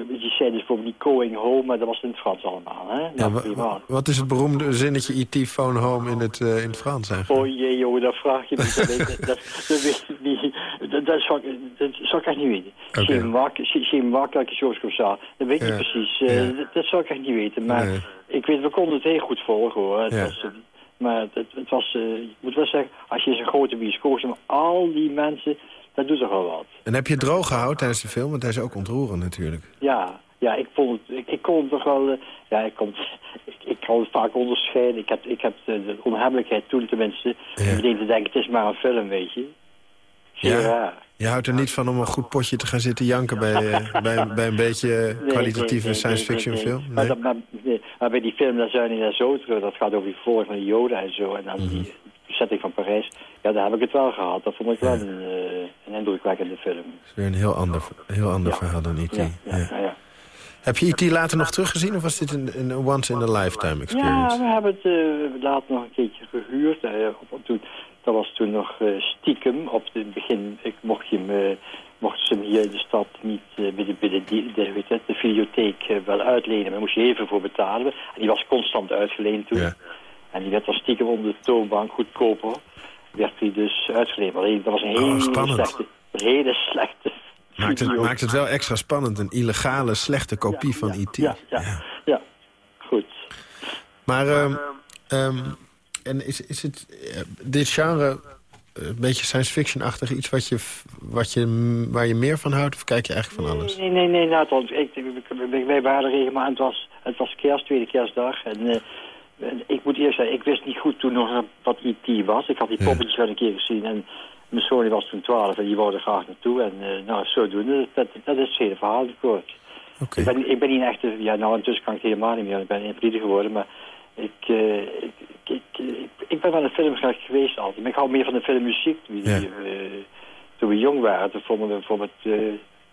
die zei dus voor die going home, maar dat was in het Frans allemaal, hè? Ja, Nou, wat is het beroemde zinnetje IT phone home in het, eh, in het Frans eigenlijk? Oh jee, jongen, dat vraag je niet. Dat weet, dat, dat weet ik niet. Dat, dat, zou, ik- dat zou ik echt niet weten. Oké. Geen quelque chose comme ça. Dat weet ik Ja. niet precies. Eh, Ja. dat, dat zou ik echt niet weten. Maar Nee. ik weet, we konden het heel goed volgen, hoor. Het Ja. was, eh, maar het, het was, eh, ik moet wel zeggen, als je zo'n grote bioscoop maar al die mensen, dat doet toch wel wat. En heb je het droog gehouden tijdens de film? Want hij is ook ontroerend natuurlijk. Ja, ja, ik vond het, ik, ik kon het toch wel, ja, ik kon, ik, ik kan het vaak onderscheiden. Ik heb, ik heb de, de onhebbelijkheid toen tenminste, Ja. meteen te denken, het is maar een film, weet je. Zeer Ja. raar. Je houdt er niet van om een goed potje te gaan zitten janken... bij, eh, bij, bij een beetje eh, kwalitatieve nee, science fiction nee, film? Maar, Nee? dat, maar, nee, maar bij die film, daar zijn die zo terug, dat gaat over die volk van de joden en zo. En dan Mhm. die bezetting van Parijs. Ja, daar heb ik het wel gehad. Dat vond ik wel een, uh, een indrukwekkende film. Dat is weer een heel ander, heel ander verhaal dan E.T. Ja, ja, Heb je E.T. later nog teruggezien of was dit een, een once-in-a-lifetime experience? Ja, we hebben het uh, later nog een keertje gehuurd. Uh, toen, dat was toen nog stiekem. Op het begin ik mocht je hem mochten ze hem hier in de stad niet uh, bij, de, bij de, de, weet het, de videotheek uh, wel uitlenen. Maar daar moest je even voor betalen. En die was constant uitgeleend toen. Ja. En die werd dan stiekem onder de toonbank goedkoper. Werd hij dus uitgeleend. Alleen dat was een hele oh, slechte, hele slechte Maakt het, maakt het wel extra spannend. Een illegale, slechte kopie ja, van IT. E ja, ja, ja, goed. Maar, um, um, en is, is het, uh, dit genre een beetje science fiction-achtig iets wat je, wat je, waar je meer van houdt? Of kijk je eigenlijk van alles? Nee, nee, nee. Nou, het ik, ik, wij waren regelmatig. Het was, het was kerst, tweede kerstdag. En uh, ik moet eerst zeggen, ik wist niet goed toen nog wat IT was. Ik had die poppetjes wel een keer gezien. En mijn zoon was toen 12 en die wou er graag naartoe. En uh, nou, zodoende. Dat, dat is het hele verhaal kort. Okay. Ik, ben, ik ben niet echt... Ja, nou, intussen kan ik helemaal niet meer. Ik ben invalide geworden, maar... Ik, uh, ik, ik, ik, ik, ben wel een filmgraag geweest altijd. Maar ik hou meer van de filmmuziek. Die, ja. uh, toen we jong waren, toen vonden we bijvoorbeeld uh,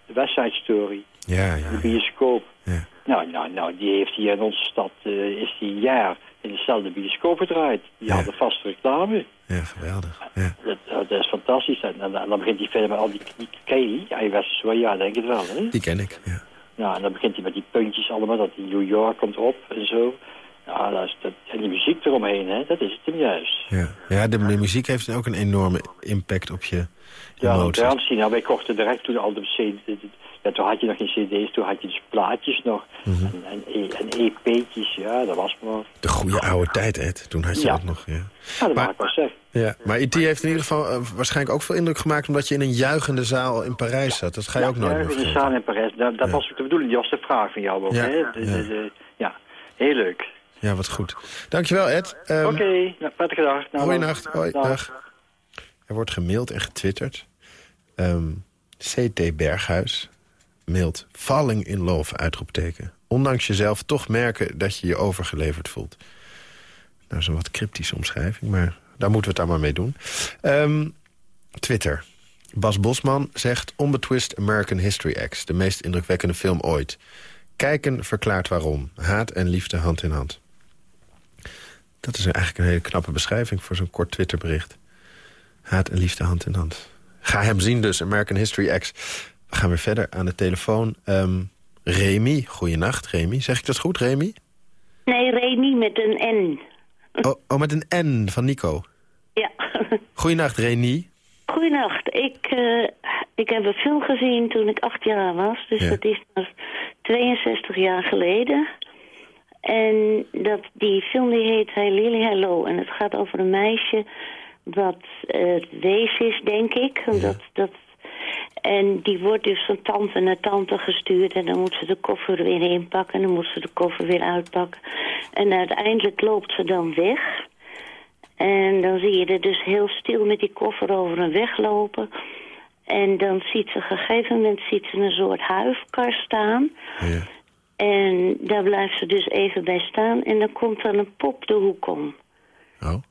de West Side Story. Ja, ja. De bioscoop. Ja. Nou, nou, nou, die heeft hier in onze stad, is die jaar in dezelfde bioscoop gedraaid. Die ja. hadden vaste reclame. Ja, geweldig. Ja. Dat, dat, is fantastisch. En, en, dan begint die film met al die, die ken je die? Ja, zo, ja, denk het wel. Hè? Die ken ik, ja. Nou, en dan begint hij met die puntjes allemaal, dat die New York komt op en zo. Ja, dat is, dat, en die muziek eromheen, hè, dat is het hem juist. Ja, ja de, de muziek heeft ook een enorme impact op je emoties. Ja, zien. Nou, wij kochten direct toen al de CD... Ja, toen had je nog geen cd's, toen had je dus plaatjes nog. Mm -hmm. en, en, en, EP'tjes, ja, dat was maar... De goede oude tijd, Ed. Toen had je dat nog, ja. Ja, dat maar, mag ik wel zeggen. Ja, maar IT heeft in ieder geval uh, waarschijnlijk ook veel indruk gemaakt... omdat je in een juichende zaal in Parijs zat. Dat ga je ook nooit meer in een zaal in Parijs. Dat, dat was de bedoeling, die was de vraag van jou ook, hè? De, de, de, ja, heel leuk. Ja, wat goed. Dankjewel, Ed. Um, Oké, okay, prettige dag. Nou, Goeienacht. Hoi, dag. dag. Er wordt gemaild en getwitterd. Um, ehm, CT Berghuis mailt falling in love, uitroepteken. Ondanks jezelf toch merken dat je je overgeleverd voelt. Nou, dat is een wat cryptische omschrijving, maar daar moeten we het maar mee doen. Um, Twitter. Bas Bosman zegt... Onbetwist American History X, de meest indrukwekkende film ooit. Kijken verklaart waarom. Haat en liefde hand in hand. Dat is eigenlijk een hele knappe beschrijving voor zo'n kort Twitterbericht. Haat en liefde hand in hand. Ga hem zien dus, American History X. We gaan weer verder aan de telefoon. Um, Remy, goeienacht Remy. Zeg ik dat goed, Remy? Nee, Remy met een N. Oh, oh met een N van Nico. Ja. Goeienacht, Remy. Goeienacht. Ik, uh, ik heb een film gezien toen ik acht jaar was. Dus ja. dat is 62 jaar geleden. En dat, die film die heet Hey Lily Hello. En het gaat over een meisje wat uh, wees is, denk ik. Ja. Dat, dat, en die wordt dus van tante naar tante gestuurd. En dan moet ze de koffer weer inpakken. En dan moet ze de koffer weer uitpakken. En uiteindelijk loopt ze dan weg. En dan zie je er dus heel stil met die koffer over een weg lopen. En dan ziet ze op een gegeven moment ziet ze een soort huifkar staan. Ja. En daar blijft ze dus even bij staan. En dan komt er een pop de hoek om. Oh.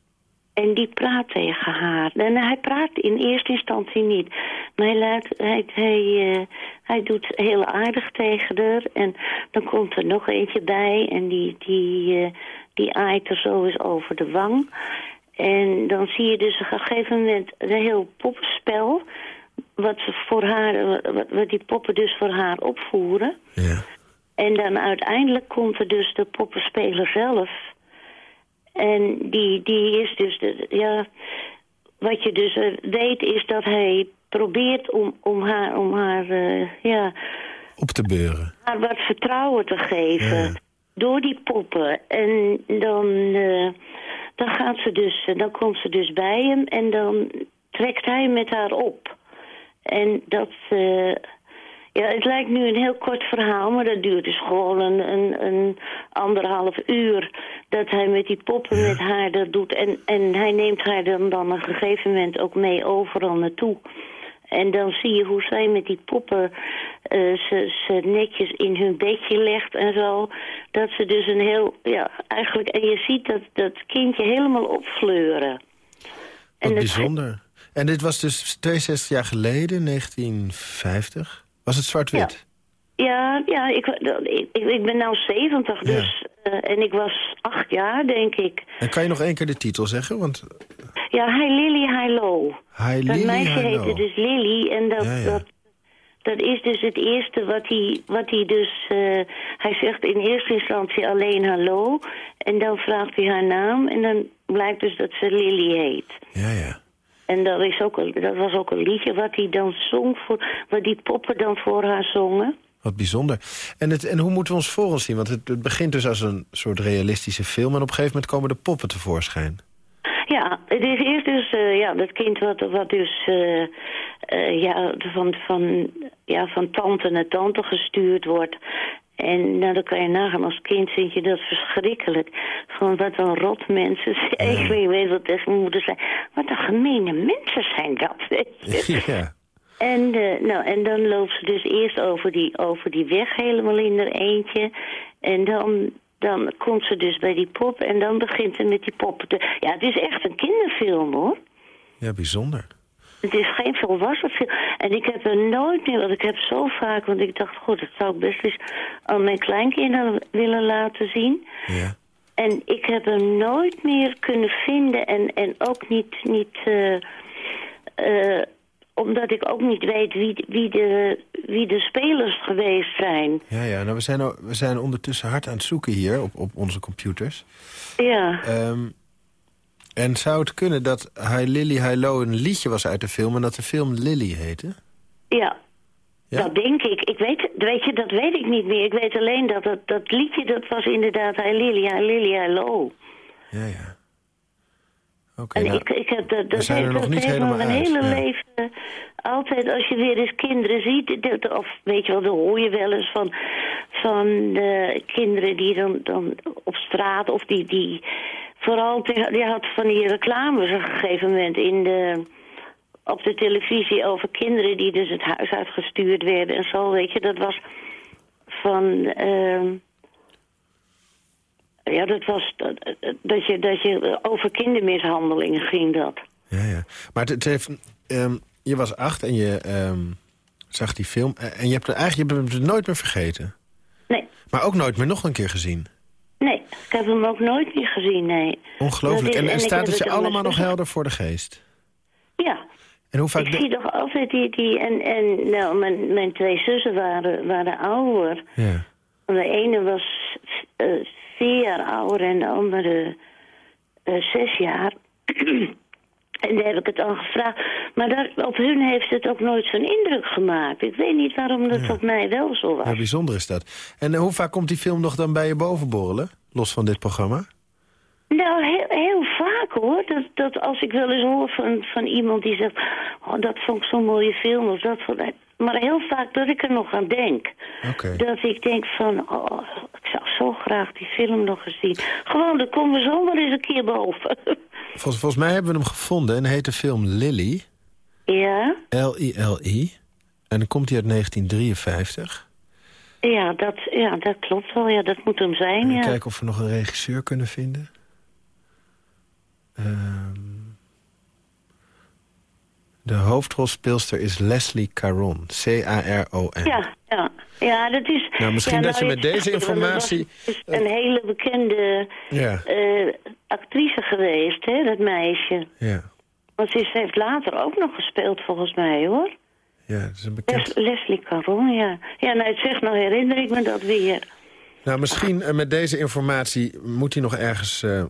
En die praat tegen haar. En hij praat in eerste instantie niet. Maar hij, laat, hij, hij, uh, hij doet heel aardig tegen haar. En dan komt er nog eentje bij. En die, die, uh, die aait er zo eens over de wang. En dan zie je dus op een gegeven moment een heel poppenspel... wat, ze voor haar, wat, wat die poppen dus voor haar opvoeren. Ja. En dan uiteindelijk komt er dus de poppenspeler zelf... En die, die is dus, de, ja, wat je dus uh, weet is dat hij probeert om, om haar, om haar uh, ja... Op te beuren. Haar wat vertrouwen te geven. Ja. Door die poppen. En dan, uh, dan gaat ze dus, dan komt ze dus bij hem en dan trekt hij met haar op. En dat... Ja, het lijkt nu een heel kort verhaal, maar dat duurt dus gewoon een, een, een anderhalf uur. Dat hij met die poppen met haar dat doet. En, en hij neemt haar dan, dan een gegeven moment ook mee overal naartoe. En dan zie je hoe zij met die poppen uh, ze, ze netjes in hun bedje legt en zo. Dat ze dus een heel, ja, eigenlijk, en je ziet dat, dat kindje helemaal opfleuren. Wat En bijzonder. En dit was dus 62 jaar geleden, 1950. Was het zwart-wit? Ja, ja ik, ik, ik, ik ben nou 70, dus... eh, en ik was acht jaar, denk ik. En kan je nog één keer de titel zeggen? Want Ja, Hi Lily, Hi Low. Hi Dat Lily, meisje heette dus Lily en dat, Ja, dat, dat is dus het eerste wat hij, wat hij dus... eh, hij zegt in eerste instantie alleen hallo en dan vraagt hij haar naam... en dan blijkt dus dat ze Lily heet. Ja, ja. En dat, is ook een, dat was ook een liedje wat hij dan zong, voor, wat die poppen dan voor haar zongen. Wat bijzonder. En, het, en hoe moeten we ons voor ons zien? Want het, het begint dus als een soort realistische film... en op een gegeven moment komen de poppen tevoorschijn. Ja, het is eerst dus eh, ja, dat kind wat, wat dus eh, eh, ja, van, van, ja, van tante naar tante gestuurd wordt. En nou, dan kan je nagaan, als kind vind je dat verschrikkelijk. Van wat een rot mensen zijn. Ik weet- ik weet wat tegen mijn moeder zei. Wat een gemene mensen zijn dat, weet je. ja. En, eh, nou, en dan loopt ze dus eerst over die, over die weg helemaal in haar eentje. En dan, dan komt ze dus bij die pop en dan begint ze met die poppen te... Ja, het is echt een kinderfilm, hoor. ja, bijzonder. Het is geen volwassen film. En ik heb er nooit meer, want ik heb zo vaak... Want ik dacht, goed, dat zou ik best eens aan mijn kleinkinderen willen laten zien. Ja. En ik heb hem nooit meer kunnen vinden en, en ook niet... niet eh, eh, omdat ik ook niet weet wie, wie, de, wie de spelers geweest zijn. Ja, ja. Nou, we, zijn, we zijn ondertussen hard aan het zoeken hier op, op onze computers. Ja, Ehm, en zou het kunnen dat Hi Lily, Hi een liedje was uit de film... en dat de film Lily heette? ja. Ja? Dat denk ik. Ik weet, weet je, dat weet ik niet meer. Ik weet alleen dat dat, dat liedje, dat was inderdaad Hi Lily, Hi Lily, Hello. Ja, ja. Oké, En nou, ik, ik heb dat, dat zijn er nog niet helemaal mijn uit, hele ja. leven altijd als je weer eens kinderen ziet, dat- of weet je wel, dan hoor je wel eens van, van eh, kinderen die dan, dan op straat of die, die vooral, die had van die reclames op een gegeven moment in de, op de televisie over kinderen die dus het huis uitgestuurd werden en zo, weet je, dat was van, ehm, ja, dat was dat, dat, je, dat je over kindermishandelingen ging dat. ja, ja. Maar het, het heeft... ehm, je was acht en je ehm, zag die film... en je hebt, het eigenlijk, je hebt het nooit meer vergeten. Nee, Maar ook nooit meer nog een keer gezien. Nee, ik heb hem ook nooit meer gezien, nee. Ongelooflijk. Is- En, staat het je allemaal nog helder voor de geest? Ja, En hoe vaak... ik zie toch altijd die... die en en nou, mijn, mijn twee zussen waren, waren ouder. Ja. De ene was eh, vier jaar ouder en de andere eh, zes jaar. en daar heb ik het aan gevraagd. Maar daar, op hun heeft het ook nooit zo'n indruk gemaakt. Ik weet niet waarom dat op mij wel zo was. Ja, bijzonder is dat. En eh, hoe vaak komt die film nog dan bij je bovenborrelen? Los van dit programma? Nou, heel, heel vaak hoor. Dat, dat als ik wel eens hoor van, van iemand die zegt... Oh, dat vond ik zo'n mooie film of dat vond ik... Maar heel vaak dat ik er nog aan denk. Dat ik denk van... Oh, ik zou zo graag die film nog eens zien. Gewoon, dan komen we zomaar eens een keer boven. Volgens, volgens mij hebben we hem gevonden en heet de film Lily. ja? L-I-L-I. En dan komt hij uit 1953. Ja dat, ja, dat klopt wel. Ja, dat moet hem zijn, ja. kijken of we nog een regisseur kunnen vinden. Ehm, de hoofdrolspeelster is Leslie Caron. C-A-R-O-N. Ja, ja. Ja, dat is... Nou, misschien ja, dat je met het- deze informatie- dus een hele bekende Ja, eh, actrice geweest, hè, dat meisje. ja. Want ze is- heeft later ook nog gespeeld, volgens mij, hoor. Ja, dat is een bekend... Les- Leslie Caron, ja. Ja, nou, het zegt, nou herinner ik me dat weer. Nou, misschien eh, met deze informatie moet hij nog ergens, eh,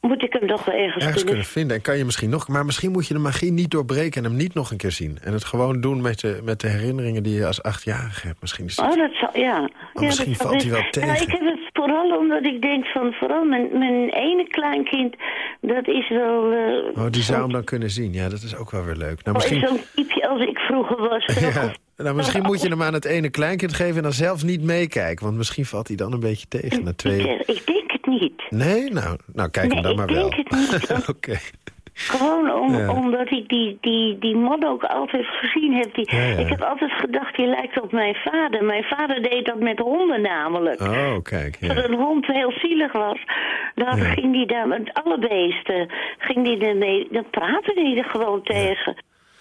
Moet ik hem toch wel ergens, ergens kunnen... vinden. En kan je misschien nog... Maar misschien moet je de magie niet doorbreken en hem niet nog een keer zien. En het gewoon doen met de, met de herinneringen die je als achtjarige hebt. Misschien is Oh, dat zou, ja. ja misschien dat valt hij wel tegen. ik heb het vooral omdat ik denk van... Vooral mijn, mijn ene kleinkind, dat is wel... eh, Oh, die zou hem dan kunnen zien. Ja, dat is ook wel weer leuk. Nou, Oh, is misschien, zo'n typje als ik vroeger was. ja, nou, misschien moet je hem aan het ene kleinkind geven... en dan zelf niet meekijken. Want misschien valt hij dan een beetje tegen. Na twee... Ik, ik denk het niet. Nee? Nou, nou kijk hem dan ik maar wel. denk het niet. Oké. Gewoon om, omdat ik die, die, die man ook altijd gezien heb. Die, Ik heb altijd gedacht, die lijkt op mijn vader. Mijn vader deed dat met honden namelijk. Oh, kijk. Dat een hond heel zielig was, dan ging die daar met alle beesten, ging die ermee, dan praten die er gewoon tegen.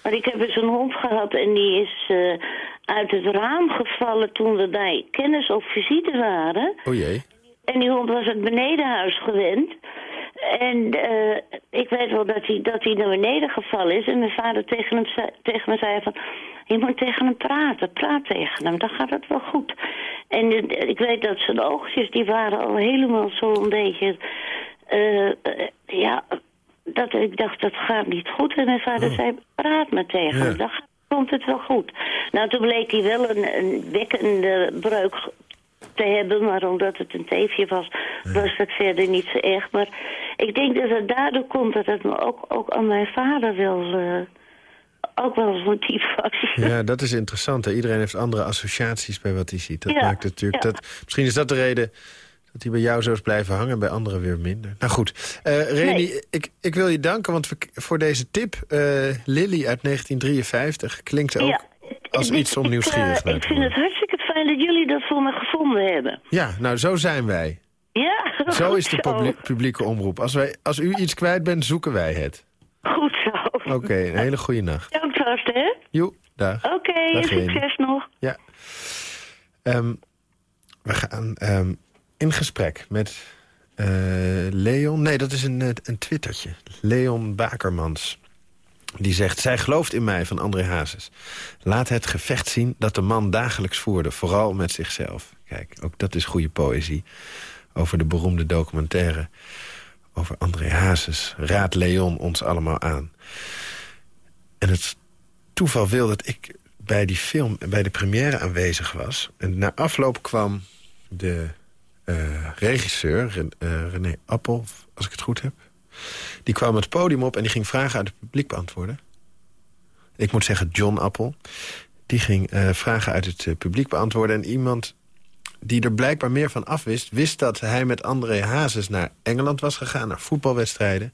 Maar ik heb eens een hond gehad en die is uh, uit het raam gevallen toen we bij kennis op visite waren. Oh jee. En die hond was het benedenhuis gewend. En uh, ik weet wel dat hij, dat hij naar beneden gevallen is. En mijn vader tegen, hem, tegen me zei van... Je moet tegen hem praten, praat tegen hem, dan gaat het wel goed. En uh, ik weet dat zijn oogjes, die waren al helemaal zo een beetje... Uh, ja, dat ik dacht, dat gaat niet goed. En mijn vader oh. zei, praat me tegen hem, dan komt het wel goed. Nou, toen bleek hij wel een, een wekkende breuk te hebben, maar omdat het een teefje was, was dat verder niet zo erg. Maar ik denk dat het daardoor komt dat het me ook, ook aan mijn vader wel... Uh, ook wel zo'n type was. Ja, dat is interessant. Hè? Iedereen heeft andere associaties bij wat hij ziet. Dat maakt natuurlijk dat. Misschien is dat de reden dat hij bij jou zo is blijven hangen, bij anderen weer minder. Nou goed, uh, Reni, ik, ik wil je danken want voor deze tip. Uh, Lily uit 1953 klinkt ook als iets om nieuwsgierig naar Ik vind het hartstikke fijn dat jullie dat voor me gevonden hebben. Ja, nou zo zijn wij. Ja, Zo is de publieke omroep. Als, wij, als u iets kwijt bent, zoeken wij het. Goed zo. Oké, een hele goede nacht. Dank vast, hè? Joe, dag. Oké, okay, succes nog. Ja. Um, we gaan um, in gesprek met uh, Leon. Nee, dat is een, een twittertje. Leon Bakermans. Die zegt, zij gelooft in mij van André Hazes. Laat het gevecht zien dat de man dagelijks voerde. Vooral met zichzelf. Kijk, ook dat is goede poëzie. Over de beroemde documentaire over André Hazes. Raad Leon ons allemaal aan. En het toeval wil dat ik bij die film, bij de première aanwezig was. En na afloop kwam de regisseur, uh, René Appel, als ik het goed heb... die kwam het podium op en die ging vragen uit het publiek beantwoorden. Ik moet zeggen John Appel. Die ging uh, vragen uit het publiek beantwoorden. En iemand die er blijkbaar meer van afwist... wist dat hij met André Hazes naar Engeland was gegaan... naar voetbalwedstrijden.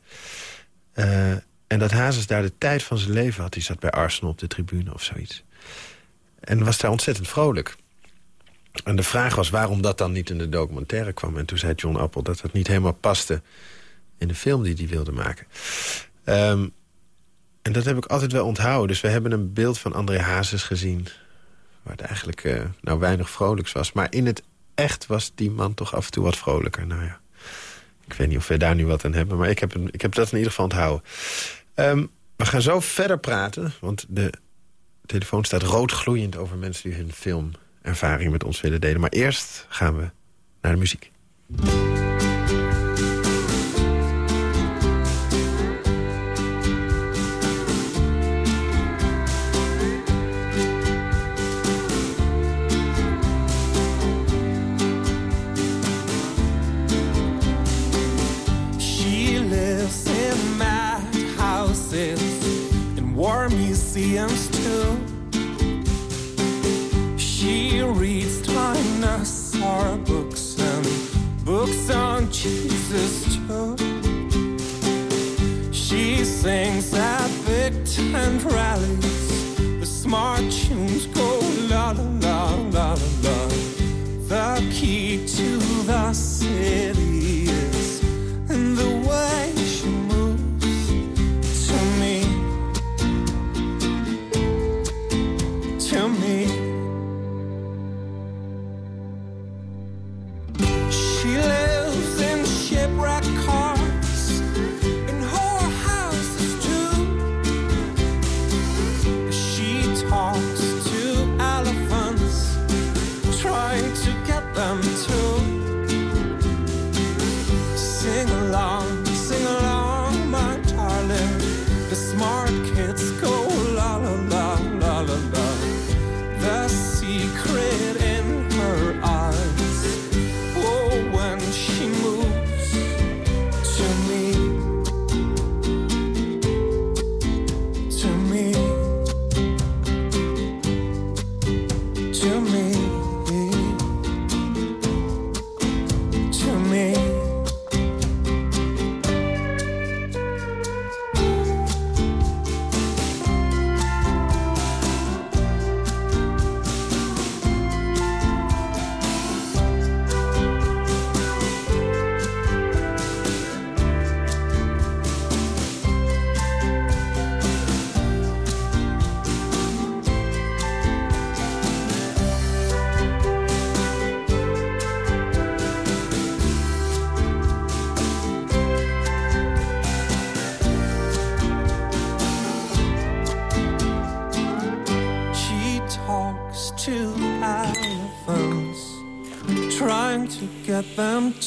en dat Hazes daar de tijd van zijn leven had. Die zat bij Arsenal op de tribune of zoiets. En was daar ontzettend vrolijk. En de vraag was waarom dat dan niet in de documentaire kwam. En toen zei John Appel dat het niet helemaal paste in de film die hij wilde maken. Um, en dat heb ik altijd wel onthouden. Dus we hebben een beeld van André Hazes gezien... waar het eigenlijk uh, nou weinig vrolijks was. Maar in het echt was die man toch af en toe wat vrolijker. Nou ja, ik weet niet of we daar nu wat aan hebben... maar ik heb, een, ik heb dat in ieder geval onthouden. Um, we gaan zo verder praten, want de telefoon staat rood gloeiend... over mensen die hun film ervaring met ons willen delen. Maar eerst gaan we naar de muziek. She sings at big tent rallies. The smart tunes go la la la la la. The key to the city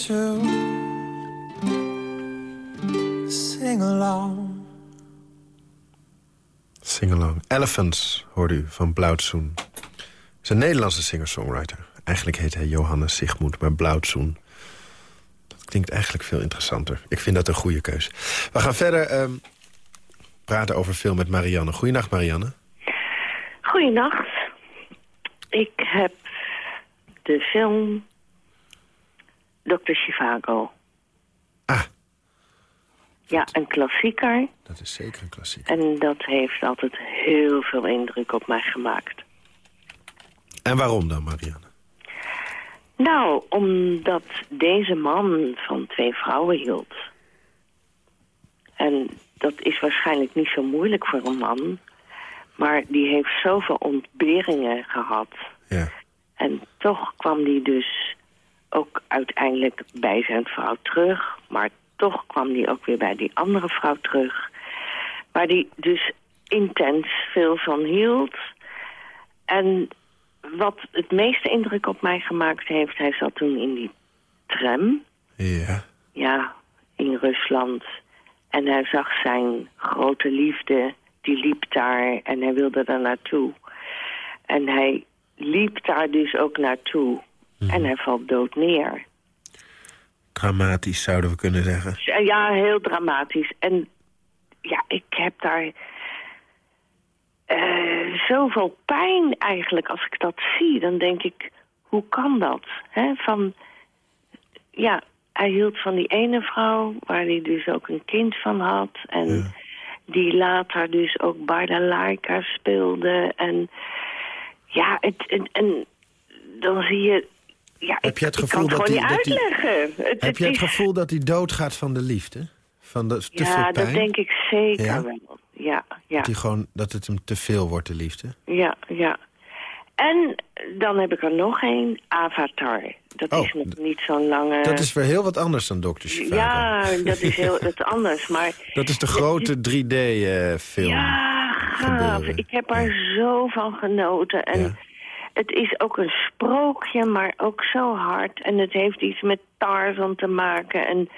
to sing along. Sing along. Elephants, hoorde u, van Blauwtsoen. Het is een Nederlandse singer-songwriter. Eigenlijk heet hij Johannes Sigmund, maar Blauwtsoen. Dat klinkt eigenlijk veel interessanter. Ik vind dat een goede keus. We gaan verder ehm, praten over film met Marianne. Goedenacht, Marianne. Goedenacht. Ik heb de film Dr. Chivago. Ah. Ja, een klassieker. Dat is zeker een klassieker. En dat heeft altijd heel veel indruk op mij gemaakt. En waarom dan, Marianne? Nou, omdat deze man van twee vrouwen hield. En dat is waarschijnlijk niet zo moeilijk voor een man. Maar die heeft zoveel ontberingen gehad. Ja. En toch kwam die dus ook uiteindelijk bij zijn vrouw terug. Maar toch kwam die ook weer bij die andere vrouw terug. Waar die dus intens veel van hield. En wat het meeste indruk op mij gemaakt heeft... hij zat toen in die tram. Ja. Ja, in Rusland. En hij zag zijn grote liefde, die liep daar en hij wilde daar naartoe. En hij liep daar dus ook naartoe. En hij valt dood neer. Dramatisch, zouden we kunnen zeggen. Ja, heel dramatisch. En ja, ik heb daar eh, zoveel pijn eigenlijk. Als ik dat zie, dan denk ik, hoe kan dat? Van, ja, hij hield van die ene vrouw, waar hij dus ook een kind van had. En die later dus ook Laika speelde. En ja, het, en, en dan zie je... Ja, Heb ik, je het ik gevoel kan het dat gewoon hij- niet uitleggen. Het, Heb je het gevoel dat hij doodgaat van de liefde? Van de, te Ja, veel pijn? dat denk ik zeker Ja? wel. Ja, ja. Dat, hij gewoon, dat het hem te veel wordt, de liefde? Ja, ja. En dan heb ik er nog één, Avatar. Dat Oh, is nog niet zo'n lange... Dat is weer heel wat anders dan Dr. Chivago. Ja, dat is heel dat anders, maar... Dat is de grote 3D-film. Ja, gaaf. gebeuren. Ik heb er zo van genoten. En het is ook een sprookje, maar ook zo hard. En het heeft iets met Tarzan te maken. En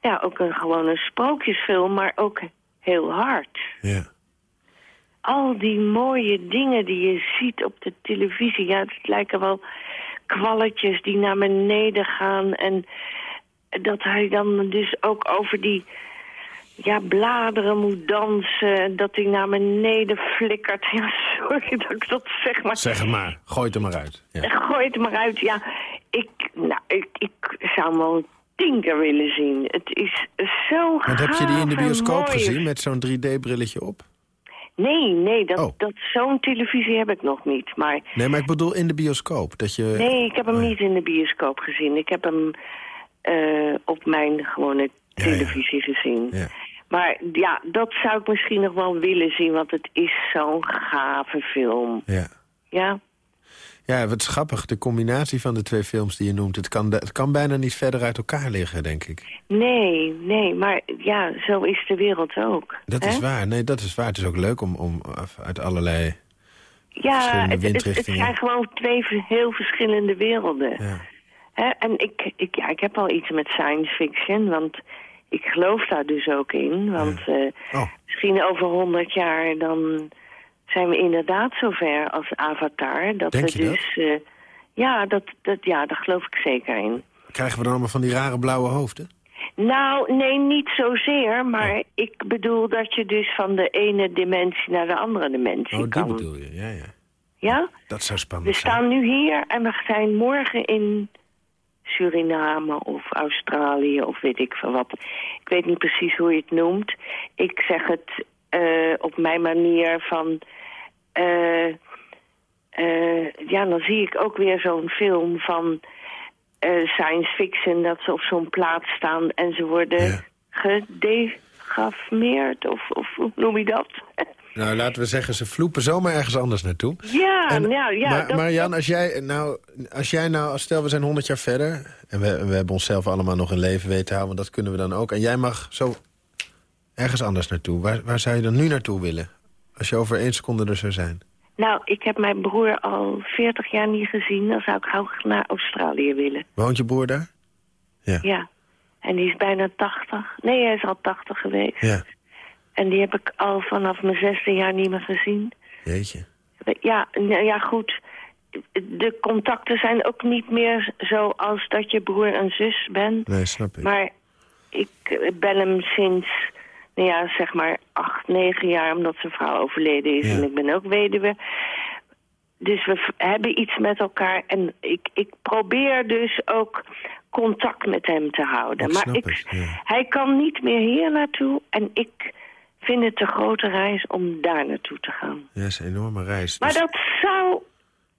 ja, ook een, gewoon een sprookjesfilm, maar ook heel hard. Ja. Al die mooie dingen die je ziet op de televisie. Ja, het lijken wel kwalletjes die naar beneden gaan. En dat hij dan dus ook over die ja, bladeren moet dansen. Dat hij naar beneden flikkert. Ja, sorry dat ik dat zeg, maar... Zeg het maar, gooi het er maar uit. Ja. Gooi het maar uit. Ja, ik, nou, ik, ik zou hem wel tien keer willen zien. Het is zo Want heb je die in de gaaf bioscoop gezien met zo'n 3D-brilletje op? Nee, nee, dat, Oh. dat, zo'n televisie heb ik nog niet. Maar Nee, maar ik bedoel in de bioscoop. Dat je... nee, ik heb hem niet in de bioscoop gezien. Ik heb hem eh, op mijn gewone televisie gezien. Ja. Maar ja, dat zou ik misschien nog wel willen zien, want het is zo'n gave film. Ja. Ja? Ja, wat is grappig. De combinatie van de twee films die je noemt... het kan, het kan bijna niet verder uit elkaar liggen, denk ik. Nee, nee, maar ja, zo is de wereld ook. Dat hè? is waar. Nee, dat is waar. Het is ook leuk om, om uit allerlei... Ja, verschillende het, het, het zijn gewoon twee heel verschillende werelden. Ja. Hè, en ik, ik, ja, ik heb al iets met science fiction, want ik geloof daar dus ook in. Want eh, Oh. misschien over honderd jaar dan zijn we inderdaad zover als Avatar. Dat Denk we je dat? dus, eh, ja, dat, dat, ja, daar geloof ik zeker in. Krijgen we dan allemaal van die rare blauwe hoofden? Nou, nee, niet zozeer, maar Oh. ik bedoel dat je dus van de ene dimensie naar de andere dimensie Oh, kan. bedoel je. Ja, ja. Ja? Dat zou We spannend zijn. staan nu hier en we zijn morgen in Suriname of Australië of weet ik veel wat. Ik weet niet precies hoe je het noemt. Ik zeg het eh, op mijn manier van... eh, eh, ja, dan zie ik ook weer zo'n film van science fiction... dat ze op zo'n plaats staan en ze worden gedegafmeerd of, of hoe noem je dat? Nou, laten we zeggen, ze vloepen zomaar ergens anders naartoe. Ja, En- nou ja. maar, dat- maar Jan, als jij nou, als jij nou, stel we zijn 100 jaar verder... en we, we hebben onszelf allemaal nog in leven weten te houden... want dat kunnen we dan ook. En jij mag zo ergens anders naartoe. Waar, waar zou je dan nu naartoe willen? Als je over één seconde er zou zijn. Nou, ik heb mijn broer al 40 jaar niet gezien. Dan zou ik gauw naar Australië willen. Woont je broer daar? Ja. ja. En die is bijna 80. Nee, hij is al 80 geweest. Ja. En die heb ik al vanaf mijn zesde jaar niet meer gezien. Jeetje. Ja, nou ja, goed. De contacten zijn ook niet meer zo als dat je broer en zus bent. Nee, snap ik. Maar ik eh, bel hem sinds, nou ja, zeg maar acht, negen jaar... omdat zijn vrouw overleden is Ja. en ik ben ook weduwe. Dus we hebben iets met elkaar. En ik, ik probeer dus ook contact met hem te houden. Ik maar snap ik, het, ja. hij kan niet meer hier naartoe. En ik vind het een grote reis om daar naartoe te gaan. Ja, is een enorme reis. Maar Dus dat zou...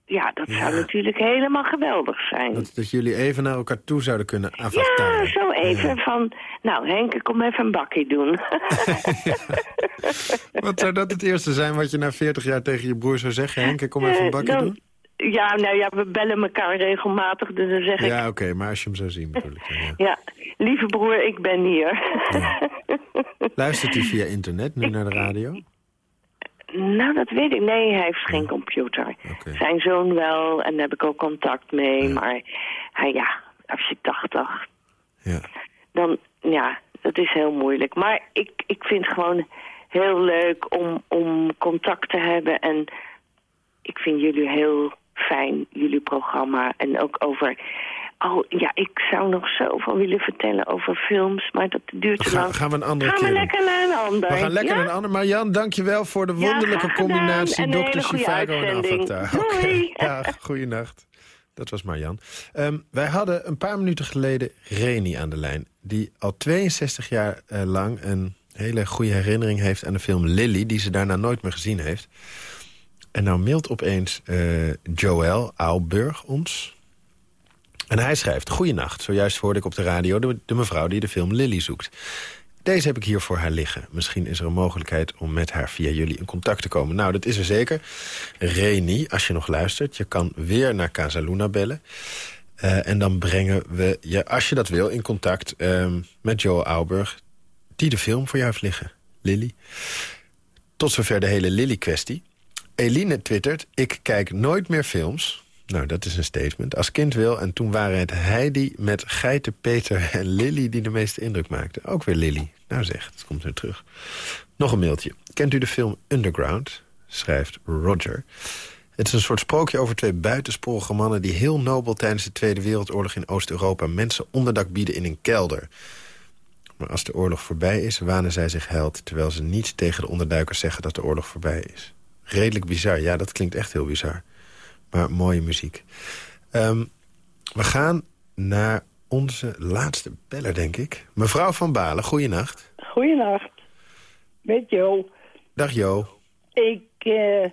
Ja, dat zou Ja. natuurlijk helemaal geweldig zijn. dat, dat jullie even naar elkaar toe zouden kunnen Ja, avataren. zo even van... Nou, Henk, kom even een bakje doen. Wat zou dat het eerste zijn wat je na 40 jaar tegen je broer zou zeggen? Henk, kom even een bakje Dan- doen? Ja, nou ja, we bellen elkaar regelmatig, dus dan zeg ik... Ja, oké, maar als je hem zou zien bedoel ik. Ja. Ja, lieve broer, ik ben hier. Luistert hij via internet nu naar de radio? nou, dat weet ik. Nee, hij heeft geen computer. Zijn zoon wel, en daar heb ik ook contact mee. Maar hij, ja, als je 80, Ja. dan, ja, dat is heel moeilijk. Maar ik, ik vind het gewoon heel leuk om, om contact te hebben. En ik vind jullie heel fijn, jullie programma. En ook over... Oh, ja, ik zou nog zoveel willen vertellen over films, maar dat duurt te Gaan, lang. gaan we een andere Gaan keer we doen. lekker naar een ander. We gaan lekker ja? naar een ander. Maar Jan, dankjewel voor de wonderlijke combinatie goede Chivago en. Avatar. Doei. Ja, goeienacht. Dat was Marjan. Ehm wij hadden een paar minuten geleden Reni aan de lijn. Die al 62 jaar eh, lang een hele goede herinnering heeft aan de film Lily... die ze daarna nooit meer gezien heeft. En nou mailt opeens eh, Joël Aalburg ons... En hij schrijft, Goeienacht, zojuist hoorde ik op de radio de, de mevrouw die de film Lily zoekt. Deze heb ik hier voor haar liggen. Misschien is er een mogelijkheid om met haar via jullie in contact te komen. Nou, dat is er zeker. Reni, als je nog luistert, je kan weer naar Casaluna bellen. Eh, en dan brengen we je, als je dat wil, in contact ehm, met Joel Auburg... die de film voor jou heeft liggen, Lily. Tot zover de hele Lily-kwestie. Eline twittert, ik kijk nooit meer films... Nou, dat is een statement. Als kind wil. En toen waren het Heidi met Geiten, Peter en Lily... die de meeste indruk maakten. Ook weer Lily. Nou zeg, het komt weer terug. Nog een mailtje. Kent u de film Underground? Schrijft Roger. Het is een soort sprookje over twee buitensporige mannen... die heel nobel tijdens de Tweede Wereldoorlog in Oost-Europa... mensen onderdak bieden in een kelder. Maar als de oorlog voorbij is, wanen zij zich held... terwijl ze niet tegen de onderduikers zeggen dat de oorlog voorbij is. Redelijk bizar. Ja, dat klinkt echt heel bizar. Maar mooie muziek. Ehm, we gaan naar onze laatste beller, denk ik. Mevrouw van Balen, goeienacht. Goeienacht. Met Jo. Dag Jo. Ik eh,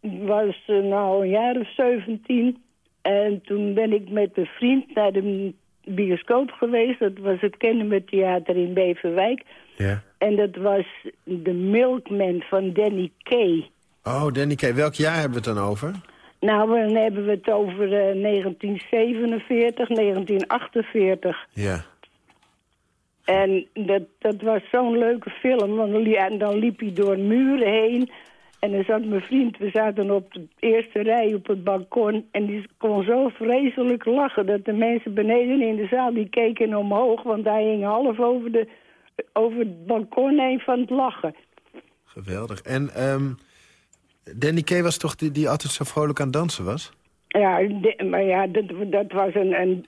was eh, nou een jaar of 17. En toen ben ik met een vriend naar de bioscoop geweest. Dat was het Kennemer Theater in Beverwijk. Ja. En dat was The Milkman van Danny Kay. Oh, Danny K. Welk jaar hebben we het dan over? Nou, dan hebben we het over eh, 1947, 1948. Ja. En dat, dat was zo'n leuke film. Want en dan liep hij door muren heen. En dan zat mijn vriend, we zaten op de eerste rij op het balkon. En die kon zo vreselijk lachen dat de mensen beneden in de zaal die keken omhoog. Want hij hing half over, de, over het balkon heen van het lachen. Geweldig. En ehm, Danny K. was toch die, die altijd zo vrolijk aan het dansen was? Ja, de- maar ja, dat, dat was een, een,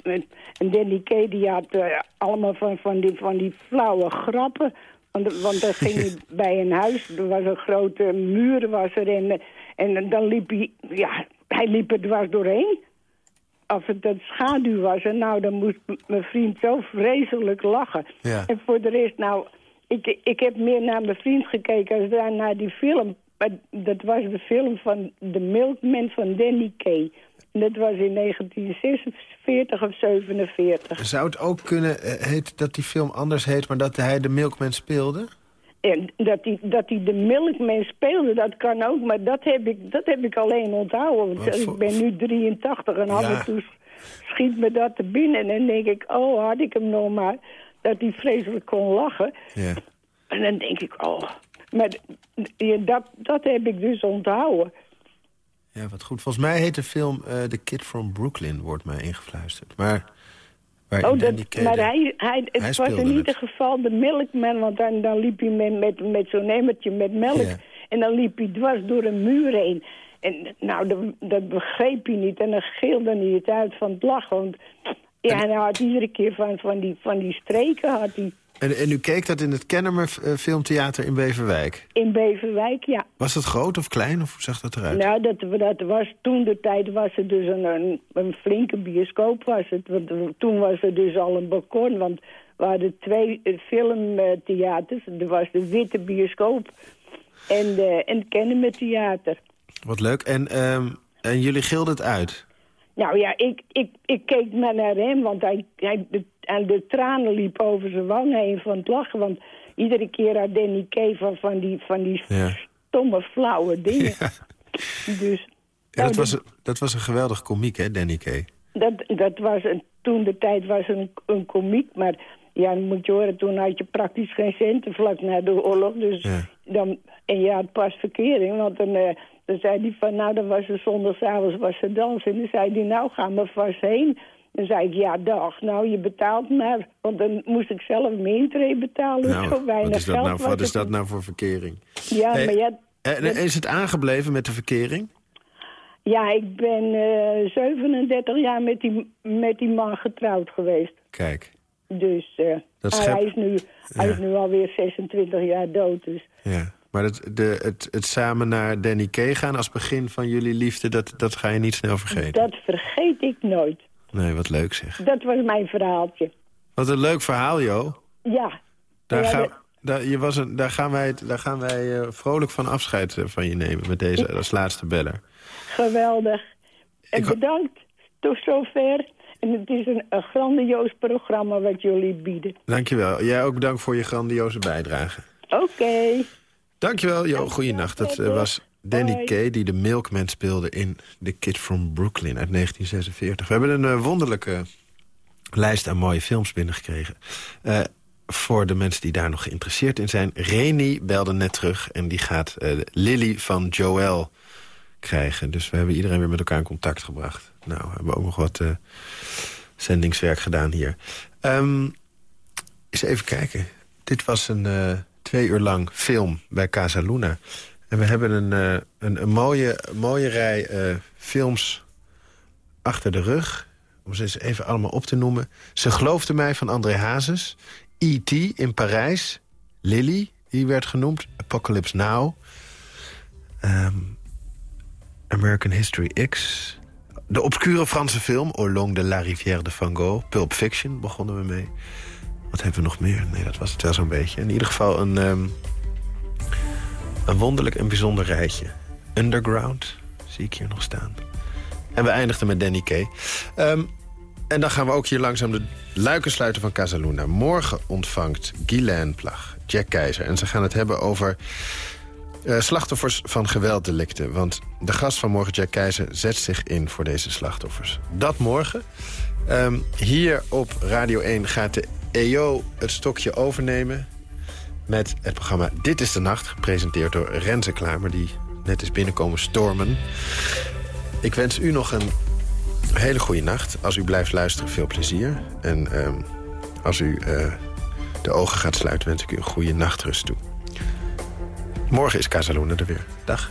een Danny Kay die had eh, allemaal van, van, die, van die flauwe grappen. Want, want dan ging hij bij een huis, er was een grote muur was er en, en dan liep hij, ja, hij liep er dwars doorheen. Of het een schaduw was en nou, dan moest mijn vriend zo vreselijk lachen. Ja. En voor de rest, nou, ik, ik heb meer naar mijn vriend gekeken als daar naar die film. Maar dat was de film van The Milkman van Danny Kay. Dat was in 1946 of 47. Zou het ook kunnen eh, heet, dat die film anders heet... maar dat hij de Milkman speelde? En dat hij, dat hij de Milkman speelde, dat kan ook. Maar dat heb ik, dat heb ik alleen onthouden. Want voor- ik ben nu 83 en af Ja. en toe schiet me dat te binnen. En dan denk ik, oh, had ik hem nog maar. Dat hij vreselijk kon lachen. Ja. En dan denk ik, oh... Maar dat, dat heb ik dus onthouden. Ja, wat goed. Volgens mij heet de film eh The Kid from Brooklyn, wordt mij ingefluisterd. Maar Oh, dat, maar hij, hij, het Hij was in ieder geval de melkman, want dan, dan liep hij met, met, met zo'n emmertje met melk. Ja. En dan liep hij dwars door een muur heen. En nou, dat, dat begreep hij niet. En dan gilde hij het uit van het lachen. Want ja, en hij had iedere keer van, van, die, van die streken had hij En, en u keek dat in het Kennemer Filmtheater in Beverwijk. in Beverwijk, ja. Was dat groot of klein, of hoe zag dat eruit? Nou, dat, dat was toen de tijd was het dus een, een, een flinke bioscoop was het. Want toen was er dus al een balkon, want we hadden twee eh, filmtheaters. Er was de Witte Bioscoop en, de, en het Kennemer Theater. Wat leuk. En, ehm, en jullie gilden het uit? Nou ja, ik, ik, ik keek maar naar hem, want hij, hij, de, en de tranen liepen over zijn wangen heen van het lachen. Want iedere keer had Danny Kay van, van die, van die Ja. stomme, flauwe dingen. Dus, Ja, dat, nou, was, een- dat was een geweldig komiek, hè, Danny Kay? Dat, dat was een, toen de tijd was een, een komiek, maar ja, dan moet je horen, toen had je praktisch geen centen vlak na de oorlog. Dus Ja. dan, en je had pas verkering, want dan, eh, dan zei hij van, nou, dan was er zondagavond was er dans. En dan zei hij, nou, ga maar vast heen. Dan zei ik, ja, dag, nou, je betaalt maar. Want dan moest ik zelf mijn intree betalen, Nou, zo weinig wat is dat, geld nou, wat is dat nou voor verkering? Ja, Hey, maar ja, En, en is het aangebleven met de verkering? ja, ik ben eh 37 jaar met die, met die man getrouwd geweest. Kijk, Dus eh, schept- hij, is nu, hij is nu alweer 26 jaar dood. Dus ja. Maar het, de, het, het samen naar Danny Kay gaan als begin van jullie liefde... dat, dat ga je niet snel vergeten. dat vergeet ik nooit. Nee, wat leuk zeg. Dat was mijn verhaaltje. Wat een leuk verhaal, Jo. Ja. Daar, Ja, gaan, dat- daar, je was een, daar gaan wij, daar gaan wij eh, vrolijk van afscheid eh, van je nemen... met deze als laatste beller. geweldig. En bedankt tot zover. En het is een, een grandioos programma wat jullie bieden. Dankjewel. Jij ook bedankt voor je grandioze bijdrage. Oké. Dankjewel, Jo. Goeienacht. Dat eh, was Danny. Kay die de Milkman speelde in The Kid from Brooklyn uit 1946. We hebben een eh, wonderlijke lijst aan mooie films binnengekregen. Eh, voor de mensen die daar nog geïnteresseerd in zijn. Reni belde net terug en die gaat Lily van Joel krijgen. Dus we hebben iedereen weer met elkaar in contact gebracht. Nou, we hebben ook nog wat zendingswerk gedaan hier. Ehm, eens even kijken. Dit was een twee uur lang film bij Casa Luna. En we hebben een, eh, een, een mooie, mooie rij eh, films achter de rug. Om ze eens even allemaal op te noemen. Ze geloofde mij van André Hazes. E.T. in Parijs. Lily, die werd genoemd. Apocalypse Now. Ehm, American History X. De obscure Franse film Au long de la rivière de Van Gogh. Pulp Fiction begonnen we mee. Wat hebben we nog meer? Nee, dat was het wel zo'n beetje. In ieder geval een, ehm, een wonderlijk en bijzonder rijtje. Underground, zie ik hier nog staan. En we eindigden met Danny Kay. Ehm, en dan gaan we ook hier langzaam de luiken sluiten van Casaluna. Morgen ontvangt Guylaine Plag, Jack Keizer. En ze gaan het hebben over eh, slachtoffers van gewelddelicten. Want de gast van morgen, Jack Keizer, zet zich in voor deze slachtoffers. Dat morgen. Ehm, hier op Radio 1 gaat de EO het stokje overnemen... met het programma Dit is de Nacht... gepresenteerd door Renze Klamer, die net is binnenkomen stormen. Ik wens u nog een hele goede nacht. Als u blijft luisteren, veel plezier. En ehm, als u eh, de ogen gaat sluiten, wens ik u een goede nachtrust toe. Morgen is Casaluna er weer. Dag.